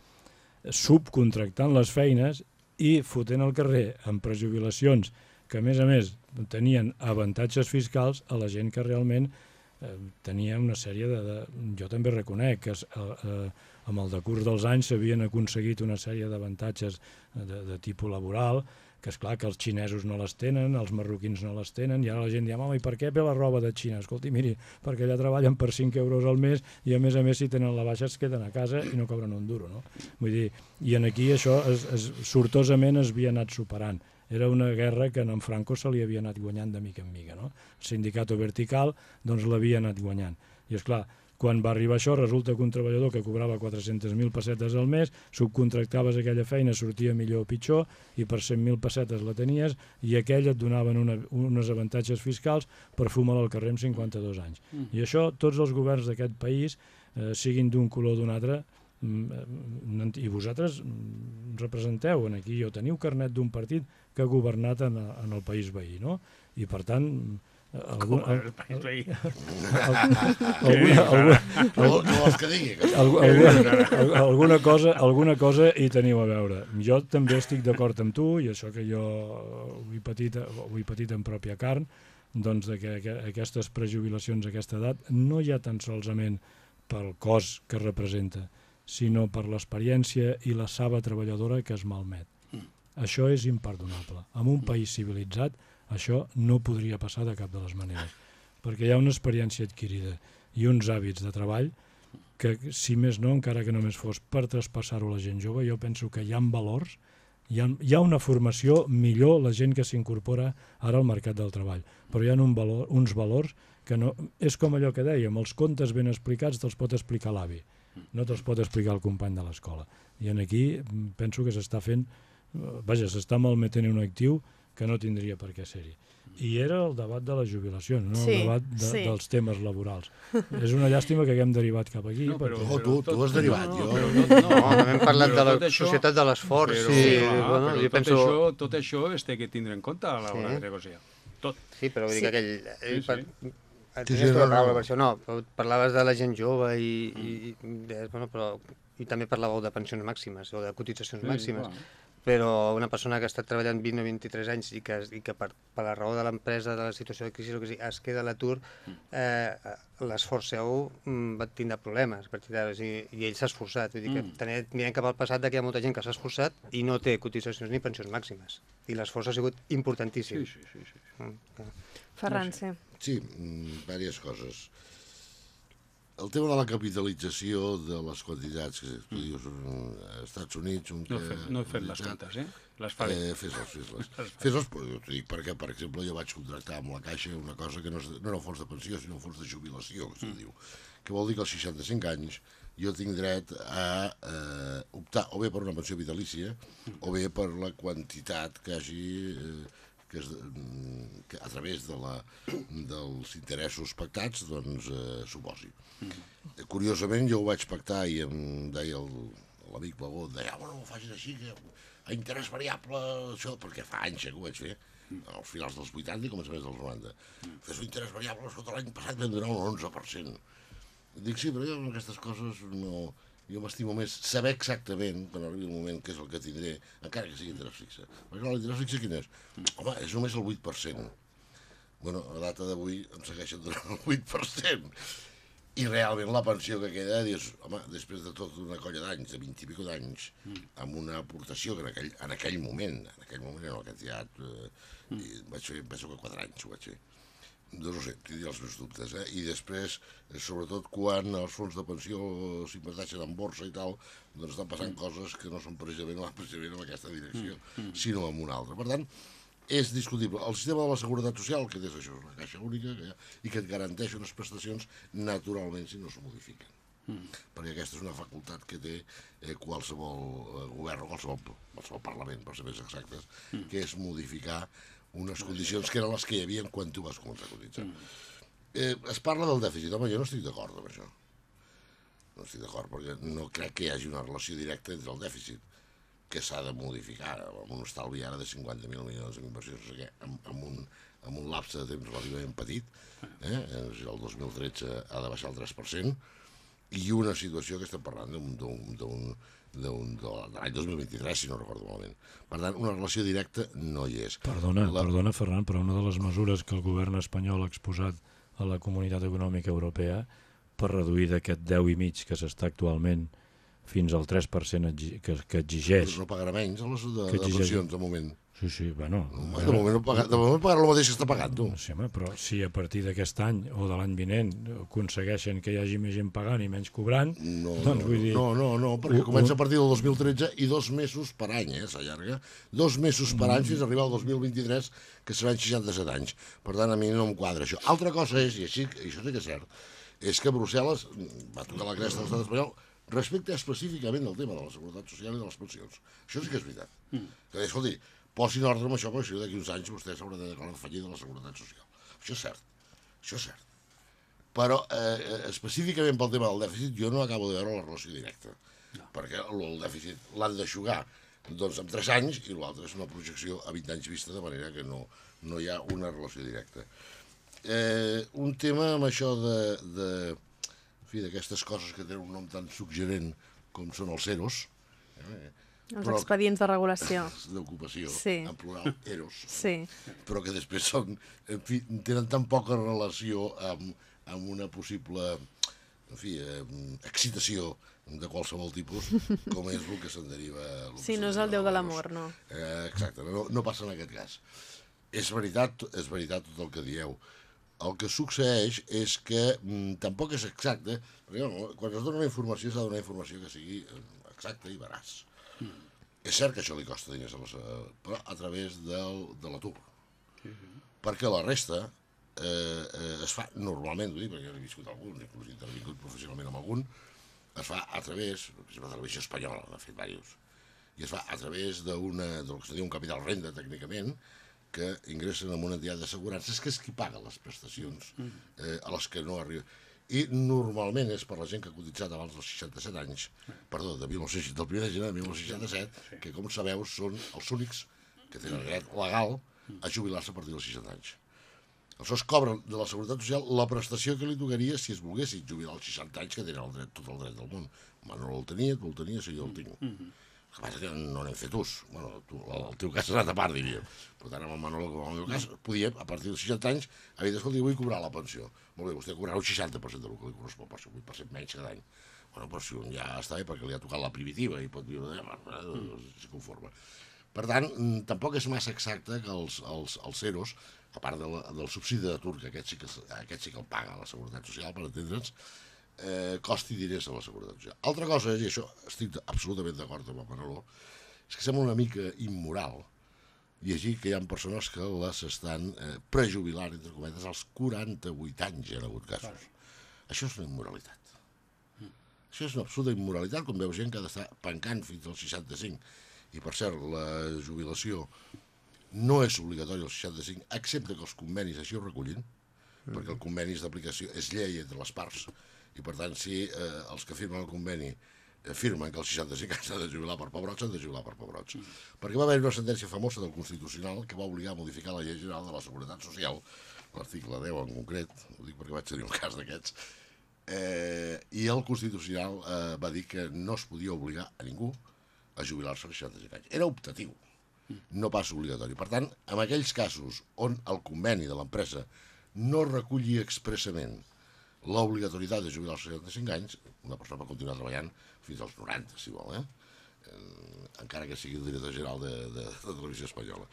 subcontractant les feines i fotent al carrer amb prejubilacions que, a més a més, tenien avantatges fiscals a la gent que realment eh, tenia una sèrie de, de... Jo també reconec que es, eh, eh, amb el decurs dels anys s'havien aconseguit una sèrie d'avantatges de, de tipus laboral, que és clar que els xinesos no les tenen, els marroquins no les tenen, i ara la gent diu, home, i per què ve la roba de Xina? Escolti, miri, perquè allà treballen per 5 euros al mes i a més a més si tenen la baixa es queden a casa i no cobren un duro, no? Vull dir, i en aquí això es, es, sortosament es havia anat superant. Era una guerra que en Franco se li havia anat guanyant de mica en mica, no? El sindicato vertical, doncs l'havia anat guanyant. I és clar, quan va arribar això, resulta que un treballador que cobrava 400.000 pessetes al mes, subcontractaves aquella feina, sortia millor o pitjor, i per 100.000 pessetes la tenies, i aquell et donaven una, unes avantatges fiscals per fumar al carrer amb 52 anys. Mm. I això, tots els governs d'aquest país, eh, siguin d'un color o d'un altre, mm, eh, i vosaltres mm, representeu en aquí, o teniu carnet d'un partit que ha governat en, en el país veí, no? I per tant, algun, alguna, cosa, alguna cosa hi teniu a veure. Jo també estic d'acord amb tu, i això que jo ho he patit, ho he patit en pròpia carn, doncs de que, que aquestes prejubilacions a aquesta edat no hi ha tan solament pel cos que representa, sinó per l'experiència i la saba treballadora que es malmet. Això és imperdonable. En un país civilitzat això no podria passar de cap de les maneres, perquè hi ha una experiència adquirida i uns hàbits de treball que, si més no, encara que només fos per traspassar-ho a la gent jove, jo penso que hi ha valors, hi ha, hi ha una formació millor la gent que s'incorpora ara al mercat del treball, però hi ha un valor, uns valors que no... És com allò que dèiem, els contes ben explicats te'ls pot explicar l'avi, no te'ls pot explicar el company de l'escola. I en aquí mm, penso que s'està fent, eh, vaja, s'està malmetent un actiu que no tindria per què ser-hi. I era el debat de la jubilació, no Sí, el debat de, sí. dels temes laborals. És una llàstima que haguem derivat cap aquí. No, però- perquè... No, tu, tu has derivat, jo- però No, també hem parlat de la això- societat de l'esforç. Sí, clar, bueno, però jo tot, penso... això, tot això es té que tindre en compte a l'hora Sí. de negociar. Tot. Sí, però vull dir Sí. que aquell... Ell, Sí, per... sí. Et Sí, tenies sí, tota la no, no. paraula per això, no, però parlaves de la gent jove i, i, i, deies, bueno, però, i també parlàveu de pensions màximes o de cotitzacions Sí, màximes, clar. Però una persona que ha estat treballant 20 o 23 anys i que, i que per, per la raó de l'empresa, de la situació de crisi, que sigui, es queda a l'atur, eh, l'esforç seu mm, va tindre problemes, d'ara, o sigui, i ell s'ha esforçat. Vull dir que Mm. també mirem cap al passat de que hi ha molta gent que s'ha esforçat i no té cotitzacions ni pensions màximes. I l'esforç ha sigut importantíssim. Sí, sí, sí, sí. Mm, que- Ferran, sí. Sí, mm, diverses coses. El tema de la capitalització de les quantitats que tu dius mm, als Estats Units... Un No he que- fet, no he fet les comptes, eh? Les faré. Eh, fes-les, fes-les. Fes-les, però jo t'ho dic perquè, per exemple, jo vaig contractar amb la Caixa una cosa que no, és, no era un fons de pensió, sinó un fons de jubilació, que se'n diu. Que vol dir que als 65 anys jo tinc dret a eh, optar o bé per una pensió vitalícia o bé per la quantitat que hagi... Eh, que, és, mm, que a través de la, dels interessos pactats doncs, eh, suposi. Eh, Curiosament, jo ho vaig pactar i em deia l'amic Bagó, deia, ah, bueno, ho facin així, que a interès variable, això, perquè fa anys que ho vaig fer, als finals dels 80 i començaments dels 90. Fes un interès variable, escolta, l'any passat vam donar un 11%. Dic, sí, però jo amb aquestes coses no... Jo m'estimo més saber exactament, quan arribi el moment, què és el que tindré, encara que sigui interès fixe. Perquè clar, l'interès fixe quin és? Home, és només el 8%. Bueno, a data d'avui em segueixen donant el 8%. I realment la pensió que queda, dius, home, després de tota una colla d'anys, de 20 i pico d'anys, amb una aportació que en aquell, en aquell moment, en aquell moment era la quantitat, eh, i vaig fer, penso que 4 anys ho vaig fer, No, no sé, tindria els meus dubtes, eh? I després, eh, sobretot quan els fons de pensió s'inverteixen en borsa i tal, doncs estan passant mm. coses que no són precisament, precisament en aquesta direcció, mm. sinó en una altra. Per tant, és discutible. El sistema de la Seguretat Social, que és això, és una caixa única, que, i que et garanteix unes prestacions, naturalment, si no es modifiquen. Mm. perquè aquesta és una facultat que té eh, qualsevol eh, govern o qualsevol, qualsevol Parlament, per ser més exactes, mm. que és modificar unes condicions que eren les que hi havia quan tu vas començar a cotitzar. Eh, es parla del dèficit, home, jo no estic d'acord amb això. No estic d'acord, perquè no crec que hi hagi una relació directa entre el dèficit que s'ha de modificar amb un estalvi ara de 50.000 milions en inversions, no sé amb, amb, un, amb un lapse de temps relativament petit, eh? el 2013 ha de baixar el 3%, i una situació que estem parlant d'un de l'any 2023, si no recordo malament. Per tant, una relació directa no hi és. Perdona, la... perdona Ferran, però una de les mesures que el govern espanyol ha exposat a la Comunitat Econòmica Europea per reduir d'aquest 10,5 que s'està actualment fins al 3% que, que exigeix... No pagarà menys a les de, de pensions, de moment. Sí, sí, bueno... De moment, no paga, de moment pagarà el mateix que està pagant, tu. Sí, home, però si a partir d'aquest any o de l'any vinent aconsegueixen que hi hagi més gent pagant i menys cobrant, no, doncs no, vull dir... No, no, no, perquè un, comença a partir del 2013 i dos mesos per any, eh, s'allarga. Dos mesos per any fins a arribar al 2023, que seran 67 anys. Per tant, a mi no em quadra això. Altra cosa és, i així, això sí que és cert, és que Brussel·les va tocar la cresta de l'estat espanyol respecte específicament del tema de la seguretat social i de les pensions. Això sí que és veritat. Mm. Que, escolti, posin ordre amb això, perquè si d'aquí uns anys vostè s'haurà de declarar fallida de la Seguretat Social. Això és cert, això és cert. Però eh, eh, específicament pel tema del dèficit jo no acabo de veure la relació directa, no. perquè el, el dèficit l'han d'aixugar doncs, en 3 anys i l'altre és una projecció a 20 anys vista, de manera que no, no hi ha una relació directa. Eh, un tema amb això de, de en fi, d'aquestes coses que tenen un nom tan suggerent com són els ceros, eh, els però, expedients de regulació. D'ocupació, sí. en plural, EROS. Sí. Però que després són, en fi, tenen tan poca relació amb, amb una possible en fi, eh, excitació de qualsevol tipus, com és el que se'n deriva... Sí, no és el déu de l'amor, no. Eh, exacte, no, no passa en aquest cas. És veritat, és veritat tot el que dieu. El que succeeix és que mm, tampoc és exacte, perquè no, quan es dona una informació s'ha de donar informació que sigui eh, exacta i veraç. És cert que això li costa diners, a les, però a través del, de l'atur. Mm -hmm. Perquè la resta eh, eh, es fa normalment, vull dir, perquè he viscut algun, inclús he intervingut professionalment amb algun, es fa a través, per exemple, la televisió espanyola, n'ha fet diversos, i es fa a través d'una, del que se diu un capital renda, tècnicament, que ingressen en una entitat d'assegurances, que és qui paga les prestacions mm. eh, a les que no arriba i normalment és per la gent que ha cotitzat abans dels 67 anys, perdó, de 19, del primer de gener de 1967, que com sabeu són els únics que tenen dret legal a jubilar-se a partir dels 60 anys. Aleshores cobren de la Seguretat Social la prestació que li tocaria si es volguessin jubilar als 60 anys que tenen el dret, tot el dret del món. Manolo el tenia, tu el tenies i jo el tinc. Mm -hmm que passa que no n'hem fet ús. Bueno, tu, el teu cas anat a part, diríem. Per tant, amb el Manolo, com el meu cas, podíem, a partir dels 60 anys, havia dit, escolta, vull cobrar la pensió. Molt bé, vostè cobrarà un 60% del que li correspon, per això 8% menys cada any. Bueno, però si un ja està bé perquè li ha tocat la primitiva i pot viure eh, s'hi conforma. Per tant, mm, tampoc és massa exacte que els, els, els ceros, a part de la, del subsidi d'atur, que aquest sí que, aquest sí que el paga la Seguretat Social, per entendre'ns, eh, costi diners a la Seguretat Social. Altra cosa i això estic absolutament d'acord amb el Manolo, és que sembla una mica immoral llegir que hi ha persones que les estan eh, prejubilant, entre cometes, als 48 anys hi ha hagut casos. Això és una immoralitat. Mm. Això és una absoluta immoralitat, com veu gent que ha d'estar pencant fins als 65. I, per cert, la jubilació no és obligatòria als 65, excepte que els convenis així ho recullin, mm. perquè el conveni és d'aplicació, és llei entre les parts, i per tant si eh, els que firmen el conveni eh, firmen que els 65 anys s'han de jubilar per pebrots, s'han de jubilar per pebrots. Mm. Perquè va haver una sentència famosa del Constitucional que va obligar a modificar la llei general de la Seguretat Social, l'article 10 en concret, ho dic perquè vaig tenir un cas d'aquests, eh, i el Constitucional eh, va dir que no es podia obligar a ningú a jubilar-se als 65 anys. Era optatiu, mm. no pas obligatori. Per tant, en aquells casos on el conveni de l'empresa no reculli expressament l'obligatorietat de jubilar als 65 anys, una persona pot continuar treballant fins als 90, si vol, eh? eh encara que sigui el director general de, de, de Televisió Espanyola.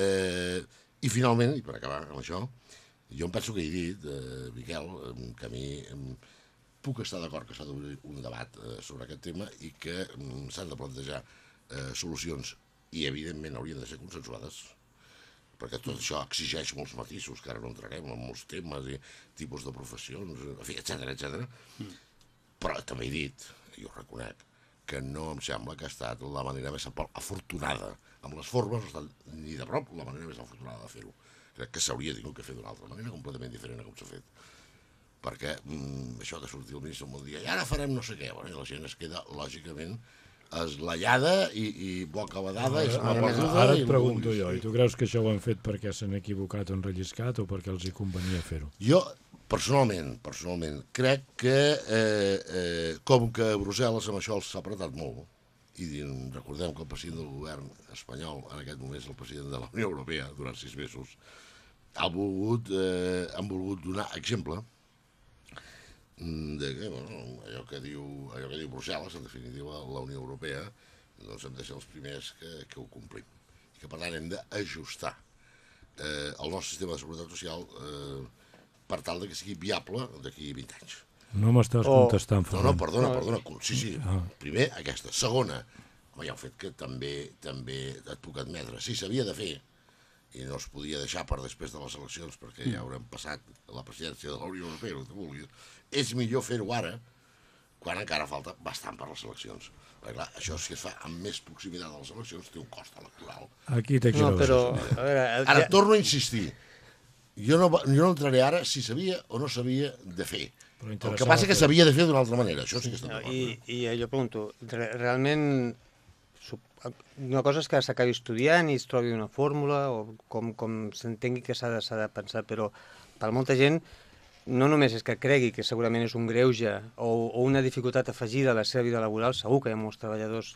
Eh, I finalment, i per acabar amb això, Jo em penso que he dit, eh, Miquel, eh, que a mi eh, puc estar d'acord que s'ha d'obrir un debat eh, sobre aquest tema i que mm, s'han de plantejar eh, solucions i, evidentment, haurien de ser consensuades perquè tot això exigeix molts matisos, que ara no entrarem en molts temes i tipus de professions, en fi, etc etc. Però també he dit, i ho reconec, que no em sembla que ha estat la manera més afortunada. Amb les formes no estat ni de prop la manera més afortunada de fer-ho. Crec que s'hauria tingut que fer d'una altra manera, completament diferent a com s'ha fet. Perquè mm, això de sortir el ministre un bon dia, i ara farem no sé què, bueno, i la gent es queda, lògicament, eslaiada i, i boca badada i se n'ha Ara, ara et pregunto jo, i tu creus que això ho han fet perquè s'han equivocat o enrelliscat o perquè els hi convenia fer-ho? Jo, personalment, personalment, crec que, eh, eh, com que a Brussel·les amb això s'ha apretat molt, i recordem que el president del govern espanyol en aquest moment és el president de la Unió Europea durant sis mesos, ha volgut, eh, han volgut donar exemple de que, bueno, allò que diu, allò que diu Brussel·les, en definitiva, la Unió Europea, doncs hem de ser els primers que, que ho complim. I que, per tant, hem d'ajustar eh, el nostre sistema de seguretat social eh, per tal de que sigui viable d'aquí 20 anys. No m'estàs O- contestant, No, no, Ferran. perdona, perdona. Sí, sí. Ah. Primer, aquesta. Segona, home, hi ha un fet que també també et puc admetre. Si s'havia de fer, i no es podia deixar per després de les eleccions, perquè ja haurem passat la presidència de la Unió Europea, el que vulguis, és millor fer-ho ara, quan encara falta bastant per les eleccions. Perquè, clar, això si es fa amb més proximitat a les eleccions té un cost electoral. Aquí t'he No, no, però... A veure, el, Ara, torno a insistir. Jo no, jo no entraré ara si sabia o no sabia de fer. Però El que passa és que s'havia de fer d'una altra manera, això sí que està No. I, I jo pregunto, re realment una cosa és que s'acabi estudiant i es trobi una fórmula o com, com s'entengui que s'ha de, de pensar, però per molta gent no només és que cregui que segurament és un greuge o, o una dificultat afegida a la seva vida laboral, segur que hi ha molts treballadors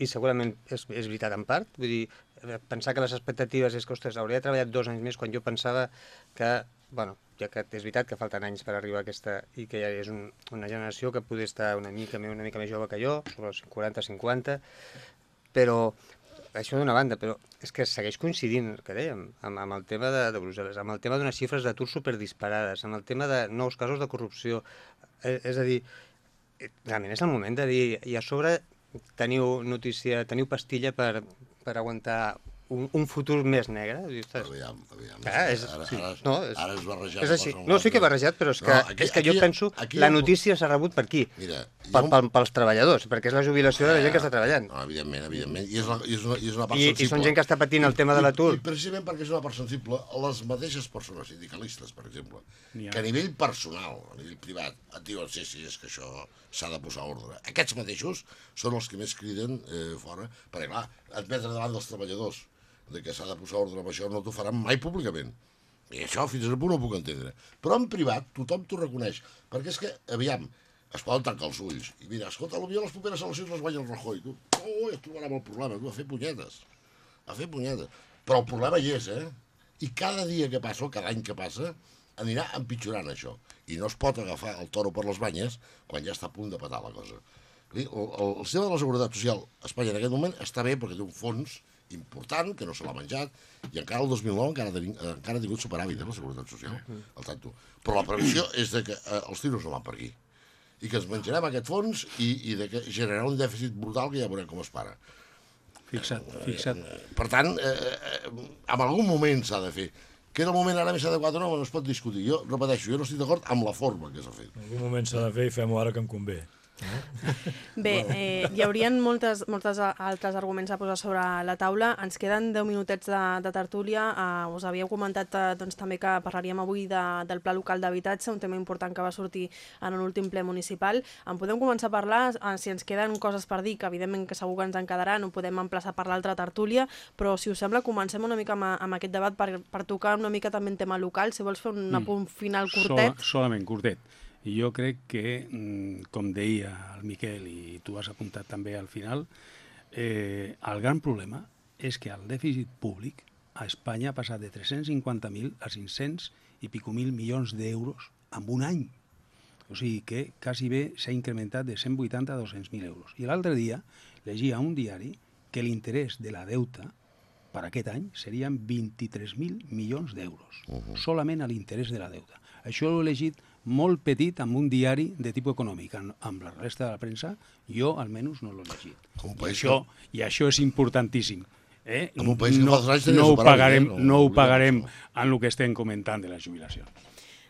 i segurament és, és veritat en part, vull dir, eh, pensar que les expectatives és que, ostres, hauria treballat dos anys més quan jo pensava que, bueno, ja que és veritat que falten anys per arribar a aquesta, i que ja és un, una generació que poder estar una mica, una mica més jove que jo, sobre els 40-50, però això d'una banda, però és que segueix coincidint, que dèiem, amb, amb el tema de, de Brussel·les, amb el tema d'unes xifres d'atur superdisparades, amb el tema de nous casos de corrupció. És, és a dir, eh, realment és el moment de dir, i a sobre teniu notícia, teniu pastilla per, per aguantar un, un futur més negre. Aviam, aviam. Ah, és, ara, sí. ara, no, és, ara és barrejat. és així. No, sí que barrejat, però és que, No, aquí, és que jo aquí- penso aquí la notícia s'ha rebut per qui? Mira, Per, un- pels treballadors, perquè és la jubilació de la gent que està treballant. No, evidentment, evidentment. I és, la, i és, una, i és una part I, sensible. I són gent que està patint el tema de l'atur. I, I precisament perquè és una part sensible, les mateixes persones sindicalistes, per exemple, ha. que a nivell personal, a nivell privat, et diuen, sí, sí, és que això s'ha de posar ordre. Aquests mateixos són els que més criden eh, fora, perquè, clar, admetre davant dels treballadors de que s'ha de posar ordre amb això no t'ho faran mai públicament. I això fins a un punt ho puc entendre. Però en privat tothom t'ho reconeix, perquè és que, aviam, es poden tancar els ulls. I mira, escolta, potser les properes eleccions les guanya el Rajoy. Tu, oh, es trobarà amb el problema, tu, a fer punyetes. A fer punyetes. Però el problema hi és, eh? I cada dia que passa, o cada any que passa, anirà empitjorant això. I no es pot agafar el toro per les banyes quan ja està a punt de petar la cosa. El, el, el sistema de la Seguretat Social a Espanya en aquest moment està bé perquè té un fons important, que no se l'ha menjat, i encara el 2009 encara, tenim, encara ha tingut superàvit, eh, la Seguretat Social, al tanto. Però la previsió és de que eh, els tiros no van per aquí i que ens menjarem aquest fons i, i de que generarà un dèficit brutal que ja veurem com es para. Fixa't, fixa't. Per tant, eh, eh, en algun moment s'ha de fer. Que era el moment ara més adequat o no, no es pot discutir. Jo repeteixo, jo no estic d'acord amb la forma que s'ha fet. En algun moment s'ha de fer i fem-ho ara que em convé. Bé, eh, hi haurien moltes, moltes altres arguments a posar sobre la taula. Ens queden 10 minutets de, de tertúlia. Uh, us havíeu comentat uh, doncs, també que parlaríem avui de, del Pla Local d'Habitatge, un tema important que va sortir en un últim ple municipal. En podem començar a parlar, uh, si ens queden coses per dir, que evidentment que segur que ens en quedaran, ho podem emplaçar per l'altra tertúlia, però si us sembla comencem una mica amb, amb aquest debat per, per tocar una mica també en tema local. Si vols fer un mm. punt final curtet. Sola, solament curtet. I jo crec que, mm, com deia el Miquel, i tu has apuntat també al final, eh, el gran problema és que el dèficit públic a Espanya ha passat de 350.000 a 500 i pico mil milions d'euros en un any. O sigui que quasi bé s'ha incrementat de 180 a 200.000 euros. I l'altre dia llegia un diari que l'interès de la deuta per aquest any serien 23.000 milions d'euros, uh -huh. solament a l'interès de la deuta. Això ho he llegit molt petit amb un diari de tipus econòmic. Amb la resta de la premsa, jo almenys no l'he llegit. I això, I això és importantíssim. Eh? Un país no, que fa anys no ho pagarem, eh? no, no ho pagarem en el que estem comentant de la jubilació.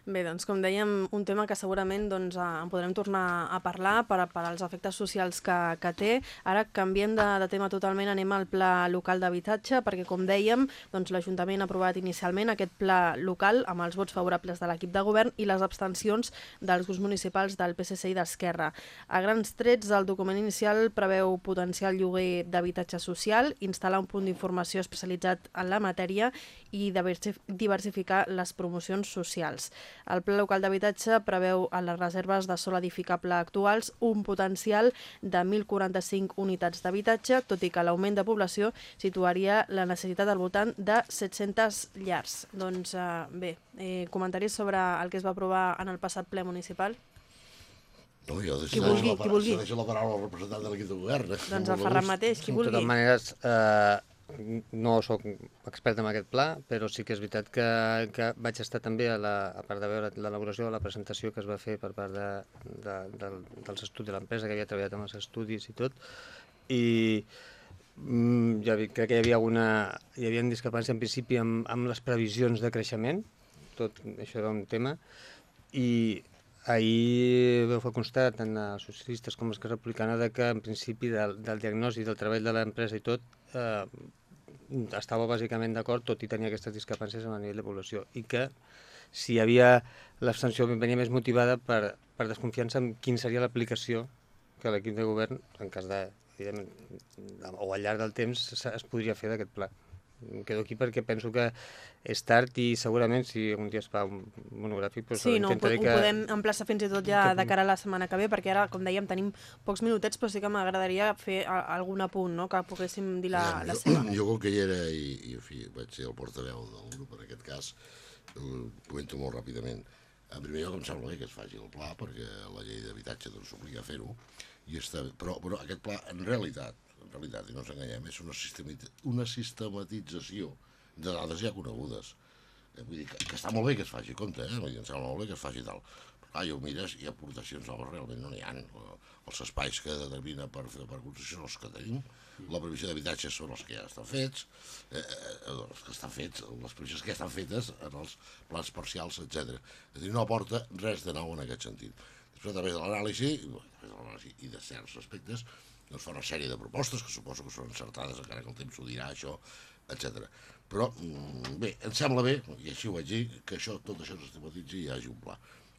Bé, doncs com dèiem, un tema que segurament doncs, en podrem tornar a parlar per, per als efectes socials que, que té. Ara canviem de, de tema totalment, anem al pla local d'habitatge, perquè com dèiem, doncs, l'Ajuntament ha aprovat inicialment aquest pla local amb els vots favorables de l'equip de govern i les abstencions dels grups municipals del PSC i d'Esquerra. A grans trets, el document inicial preveu potenciar el lloguer d'habitatge social, instal·lar un punt d'informació especialitzat en la matèria i diversificar les promocions socials. El Pla Local d'Habitatge preveu a les reserves de sol edificable actuals un potencial de 1.045 unitats d'habitatge, tot i que l'augment de població situaria la necessitat al voltant de 700 llars. Doncs eh, bé, eh, comentaris sobre el que es va aprovar en el passat ple municipal? No, jo qui vulgui, qui vulgui. Deixo la paraula al representant de l'equip de govern. Eh? Doncs el Ferran mateix, qui vulgui. De totes maneres, eh, no sóc expert en aquest pla, però sí que és veritat que, que vaig estar també a, la, a part de veure l'elaboració, la presentació que es va fer per part de, de, de, dels estudis de l'empresa, que havia treballat amb els estudis i tot, i mm, ja vi, crec que hi havia alguna, hi havia discrepància en principi amb, amb les previsions de creixement, tot això era un tema, i Ahir veu fer constar tant a socialistes com a Esquerra Republicana de que en principi del, del diagnòstic del treball de l'empresa i tot eh, estava bàsicament d'acord, tot i tenir aquestes discrepàncies a nivell de població, i que si hi havia l'abstenció venia més motivada per, per desconfiança en quin seria l'aplicació que l'equip de govern, en cas de, o al llarg del temps, es, podria fer d'aquest pla. Em quedo aquí perquè penso que és tard i segurament si un dia es fa un monogràfic doncs sí, no, ho, que... ho podem emplaçar fins i tot ja que... de cara a la setmana que ve perquè ara, com dèiem, tenim pocs minutets però sí que m'agradaria fer algun apunt no? que poguéssim dir la, ja, la seva. Jo, jo com que hi era i, i en fi, vaig ser el portaveu del grup en aquest cas comento molt ràpidament en primer lloc em sembla bé que es faci el pla perquè la llei d'habitatge doncs obliga a fer-ho i està, però, però aquest pla en realitat en realitat, i no ens enganyem, és una, una sistematització de dades ja conegudes. Eh, vull dir que, que està molt bé que es faci compte, eh? Vull dir, em sembla molt bé que es faci tal. Però clar, jo mires i aportacions noves realment no n'hi ha. Els espais que determina per, per construcció els que tenim, la previsió d'habitatges són els que ja estan fets, eh, eh, els que estan fets, les previsions que ja estan fetes en els plans parcials, etc. És a dir, no aporta res de nou en aquest sentit. Després, a través de l'anàlisi, i de certs aspectes, doncs fa una sèrie de propostes que suposo que són encertades, encara que el temps ho dirà, això, etc. Però, mm, bé, em sembla bé, i així ho vaig dir, que això, tot això s'estigmatitzi i hi hagi un pla.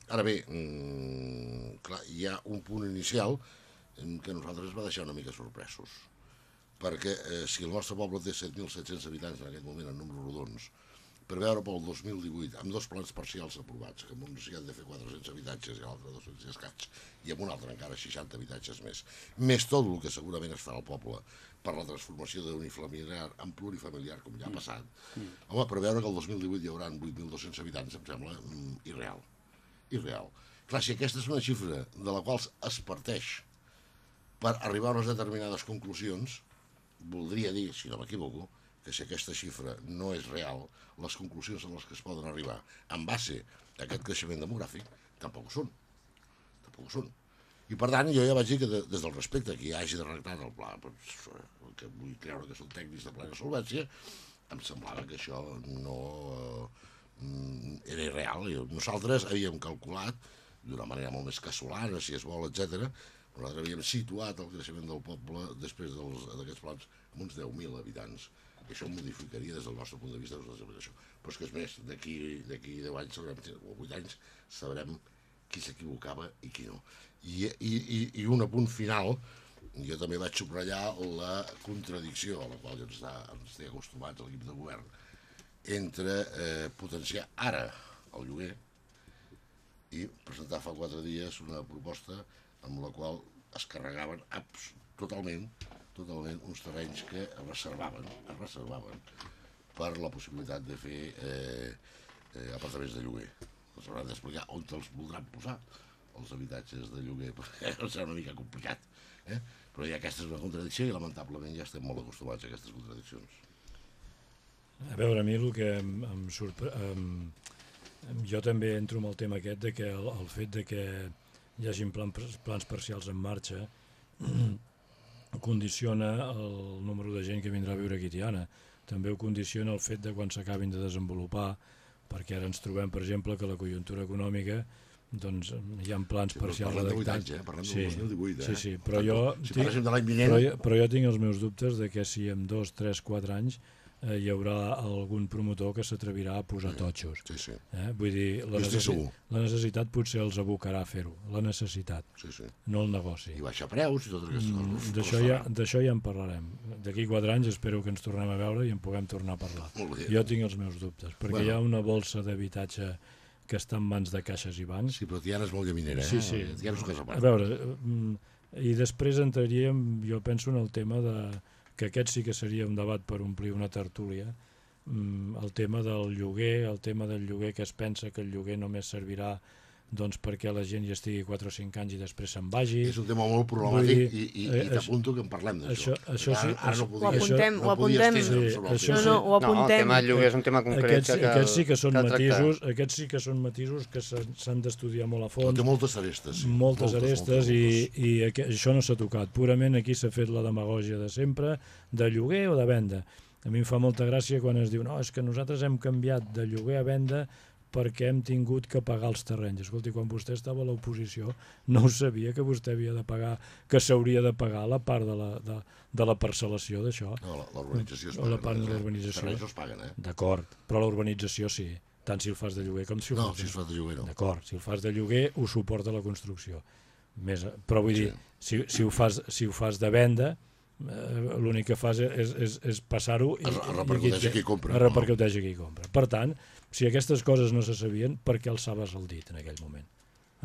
Ara bé, mmm, clar, hi ha un punt inicial que nosaltres va deixar una mica sorpresos, perquè eh, si el nostre poble té 7.700 habitants en aquest moment en números rodons, preveure pel 2018, amb dos plans parcials aprovats, que amb un s'hi han de fer 400 habitatges i l'altre 200 escats, i amb un altre encara 60 habitatges més, més tot el que segurament es farà al poble per la transformació d'unifamiliar en plurifamiliar, com ja ha passat, mm. home, preveure que el 2018 hi haurà 8.200 habitants em sembla mm, irreal. Irreal. Clar, si aquesta és una xifra de la qual es parteix per arribar a unes determinades conclusions, voldria dir, si no m'equivoco, que si aquesta xifra no és real, les conclusions a les que es poden arribar en base a aquest creixement demogràfic tampoc ho són. Tampoc ho són. I per tant, jo ja vaig dir que de, des del respecte que hi hagi redactat el pla, doncs, que vull creure que són tècnics de plena solvència, em semblava que això no eh, era irreal. Nosaltres havíem calculat d'una manera molt més casolana, si es vol, etc. Nosaltres havíem situat el creixement del poble després d'aquests plans amb uns 10.000 habitants que això modificaria des del nostre punt de vista de la Però és que és més, d'aquí 10 anys sabrem, o 8 anys sabrem qui s'equivocava i qui no. I, i, i, I un apunt final, jo també vaig subratllar la contradicció a la qual ens, està, ens té acostumats l'equip de govern entre eh, potenciar ara el lloguer i presentar fa quatre dies una proposta amb la qual es carregaven totalment totalment uns terrenys que es reservaven, es reservaven per la possibilitat de fer eh, eh, apartaments de lloguer. Els hauran d'explicar on te'ls voldran posar, els habitatges de lloguer, perquè serà una mica complicat. Eh? Però ja aquesta és una contradicció i lamentablement ja estem molt acostumats a aquestes contradiccions. A veure, a mi el que em, em sorpre... Em, jo també entro en el tema aquest de que el, el fet de que hi hagin plan, plans parcials en marxa condiciona el número de gent que vindrà a viure aquí a Tiana. També ho condiciona el fet de quan s'acabin de desenvolupar, perquè ara ens trobem, per exemple, que la conjuntura econòmica doncs hi ha plans Sí, però parcials vuit redactats. eh? Parlem del 2018, eh? Sí, sí, però Per jo... tant, si parléssim de vinent- Però, jo- però jo tinc els meus dubtes de que si en dos, tres, quatre anys eh, hi haurà algun promotor que s'atrevirà a posar totxos. Sí, sí, Eh? Vull dir, la, necessi la necessitat potser els abocarà a fer-ho, la necessitat, sí, sí. no el negoci. I baixar preus i totes aquestes Mm, coses. D'això ja, ja en parlarem. D'aquí quatre anys espero que ens tornem a veure i en puguem tornar a parlar. Jo tinc els meus dubtes, perquè Bueno. hi ha una bolsa d'habitatge que està en mans de caixes i bancs. Sí, però Tiana és molt llaminera, eh? Sí, sí. Tiana és una casa a A part. veure, mm, i després entraríem, jo penso, en el tema de que aquest sí que seria un debat per omplir una tertúlia, mm, el tema del lloguer, el tema del lloguer que es pensa que el lloguer només servirà doncs perquè la gent hi estigui 4 o 5 anys i després se'n vagi. És un tema molt problemàtic dir, i, i, eh, i t'apunto que en parlem això- d'això. això sí, Ara, ara no això- podia, Ho apuntem, no ho apuntem. Sí, això tema. No, sí. no, ho No, el apuntem. tema del lloguer és un tema concret Aquests, que cal, aquests sí que són cal tractar. matisos, aquests sí que són matisos que s'han d'estudiar molt a fons. té moltes arestes, sí. moltes, arestes moltes, i, moltes. i aqu- això no s'ha tocat. Purament aquí s'ha fet la demagògia de sempre, de lloguer o de venda. A mi em fa molta gràcia quan es diu no, és que nosaltres hem canviat de lloguer a venda perquè hem tingut que pagar els terrenys. Escolti, quan vostè estava a l'oposició no ho sabia que vostè havia de pagar, que s'hauria de pagar la part de la, de, de la parcel·lació d'això. No, l'urbanització es paga. la part de eh? l'urbanització. Els terrenys no es paguen, eh? D'acord, però la urbanització sí, tant si el fas de lloguer com si ho No, fas si de... es fa de lloguer, no. D'acord, si el fas de lloguer ho suporta la construcció. Més, però vull dir, si, si, ho fas, si ho fas de venda, eh, l'únic que fas és, és, és passar-ho i, repercuteix a qui compra, Es no? repercuteix a qui compra. Per tant, si aquestes coses no se sabien, per què alçaves el dit en aquell moment?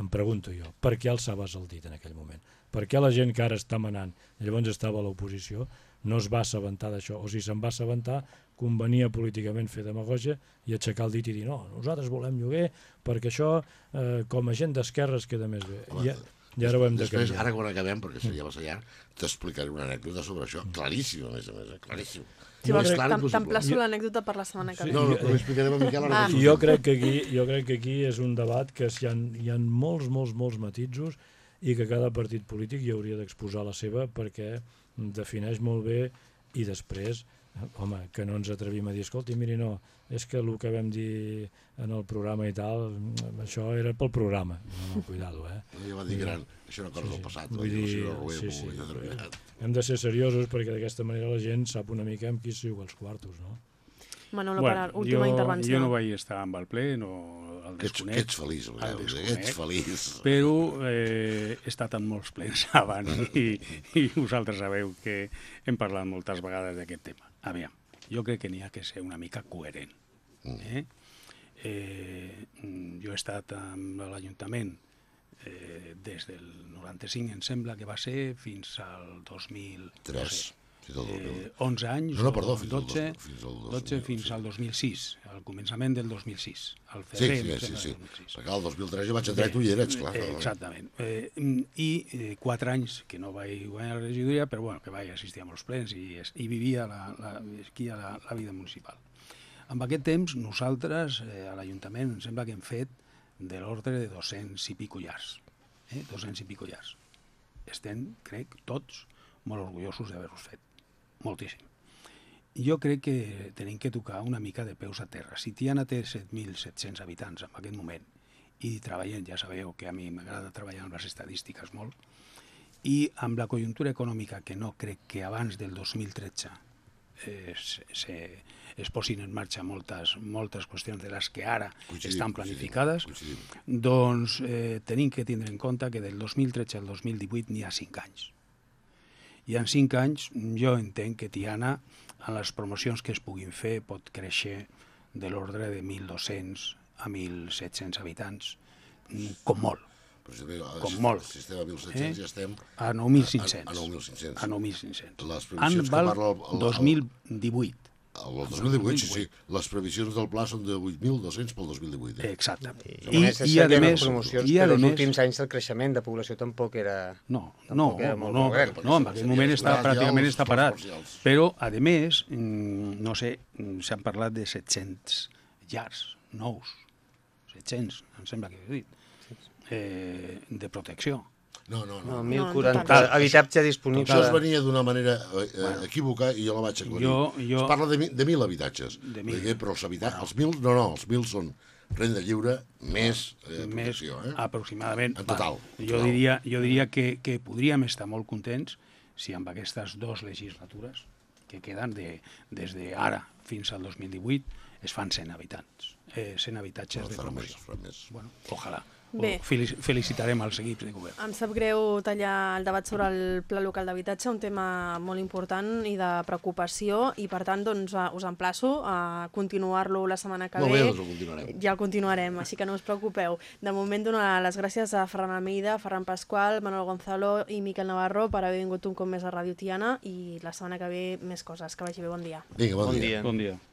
Em pregunto jo, per què alçaves el dit en aquell moment? Per què la gent que ara està manant, llavors estava a l'oposició, no es va assabentar d'això? O si se'n va assabentar, convenia políticament fer demagògia i aixecar el dit i dir no, nosaltres volem lloguer perquè això, eh, com a gent d'esquerres, queda més bé. Home, I, I ara ho hem de Després, canviar. ara quan acabem, perquè seria massa llarg, t'explicaré una anècdota sobre això, claríssima, a més a més, eh? claríssim. Si Molt impossible. t'emplaço l'anècdota per la setmana que Sí. ve. No, no, però l'explicarem a Miquel ara Ah. jo crec que aquí, jo crec que aquí és un debat que hi ha, hi ha molts, molts, molts matisos i que cada partit polític hi hauria d'exposar la seva perquè defineix molt bé i després, home, que no ens atrevim a dir, escolti, miri, no, és que el que vam dir en el programa i tal, mm, això era pel programa. No, no, cuidado, eh? Jo va dir gran, això era cosa Sí, del sí. passat, Vull dir dir, sí, sí. determinat. Hem de ser seriosos perquè d'aquesta manera la gent sap una mica amb qui es juga els quartos, no? Manolo, per última jo, intervenció. jo no vaig estar amb el ple, no el Que ets, desconec. que ets feliç, el que desconec. ets feliç. però eh, he estat en molts plens abans i, i vosaltres sabeu que hem parlat moltes vegades d'aquest tema. Aviam, jo crec que n'hi ha que ser una mica coherent. Eh? Eh, mm, jo he estat amb l'Ajuntament eh, des del 95, em sembla que va ser, fins al 2000... Tres. No sé, Fins al 2000. eh, 11 anys, No, no, perdó, fins al 12, dos- fins al 12 2000, fins sí. al 2006, al començament del 2006, al Sí, febrer, sí, sí, sí. del 2006. Perquè el 2003 jo vaig entrar i tu hi eres, clar. Eh, exactament. Eh, I eh, quatre anys que no vaig guanyar la regidoria, però bueno, que vaig assistir a molts plens i, i vivia la, la, aquí a la, la vida municipal. En aquest temps, nosaltres, eh, a l'Ajuntament, em sembla que hem fet de l'ordre de 200 i pico llars. Eh? 200 i pico llars. Estem, crec, tots molt orgullosos d'haver-los fet. Moltíssim. Jo crec que tenim que tocar una mica de peus a terra. Si Tiana té 7.700 habitants en aquest moment i treballen, ja sabeu que a mi m'agrada treballar amb les estadístiques molt, i amb la conjuntura econòmica que no crec que abans del 2013 eh, se, es posin en marxa moltes, moltes qüestions de les que ara Coincidim, estan coincidim, planificades, coincidim. doncs eh, tenim que tindre en compte que del 2013 al 2018 n'hi ha 5 anys. I en 5 anys jo entenc que Tiana, en les promocions que es puguin fer, pot créixer de l'ordre de 1.200 a 1.700 habitants, mm, com molt. Però si, Com si, molt. Si estem a 1.700 Eh? ja estem... A 9.500. A- a 9.500. A 9.500. Les previsions que Anval parla el- el- 2018. El 2018, sí, sí. Les previsions del pla són de 8.200 pel 2018. Eh? Exactament. I, I, i, a més, promocions, i a però els últims anys el creixement de població tampoc era... No, Tampoc no, era no, molt no, gran, no, en aquell moment està, pràcticament està parat. Però, a més, mm, no sé, mm, s'han parlat de 700 llars nous, 700, em sembla que he dit, eh, de protecció. No, no, no. No, no. 1.040 total. habitatge disponible. Això es venia d'una manera eh, eh, equívoca i jo la vaig aclarir. Jo- jo- Es parla de, mi- de 1.000 habitatges. De mil. Perquè, però els, habita els 1.000, no, no, els 1.000 són renda lliure més eh, més protecció. Eh? aproximadament. En total, Va, en jo total. diria, jo diria que, que podríem estar molt contents si amb aquestes dues legislatures que queden de, des de ara fins al 2018 es fan 100 habitants, eh, 100 habitatges No, de més, promoció. farà més. Bueno, ojalà. Bé. Felicitarem els equips de govern. Em sap greu tallar el debat sobre el pla local d'habitatge, un tema molt important i de preocupació, i per tant doncs, eh, us emplaço a continuar-lo la setmana que Molt ve. bé, doncs ho continuarem. Ja el continuarem, així que no us preocupeu. De moment donar les gràcies a Ferran Almeida, Ferran Pasqual, Manuel Gonzalo i Miquel Navarro per haver vingut un cop més a Ràdio Tiana i la setmana que ve més coses. Que vagi bé, bon dia. Vinga, bon, Bon dia. dia. Bon dia.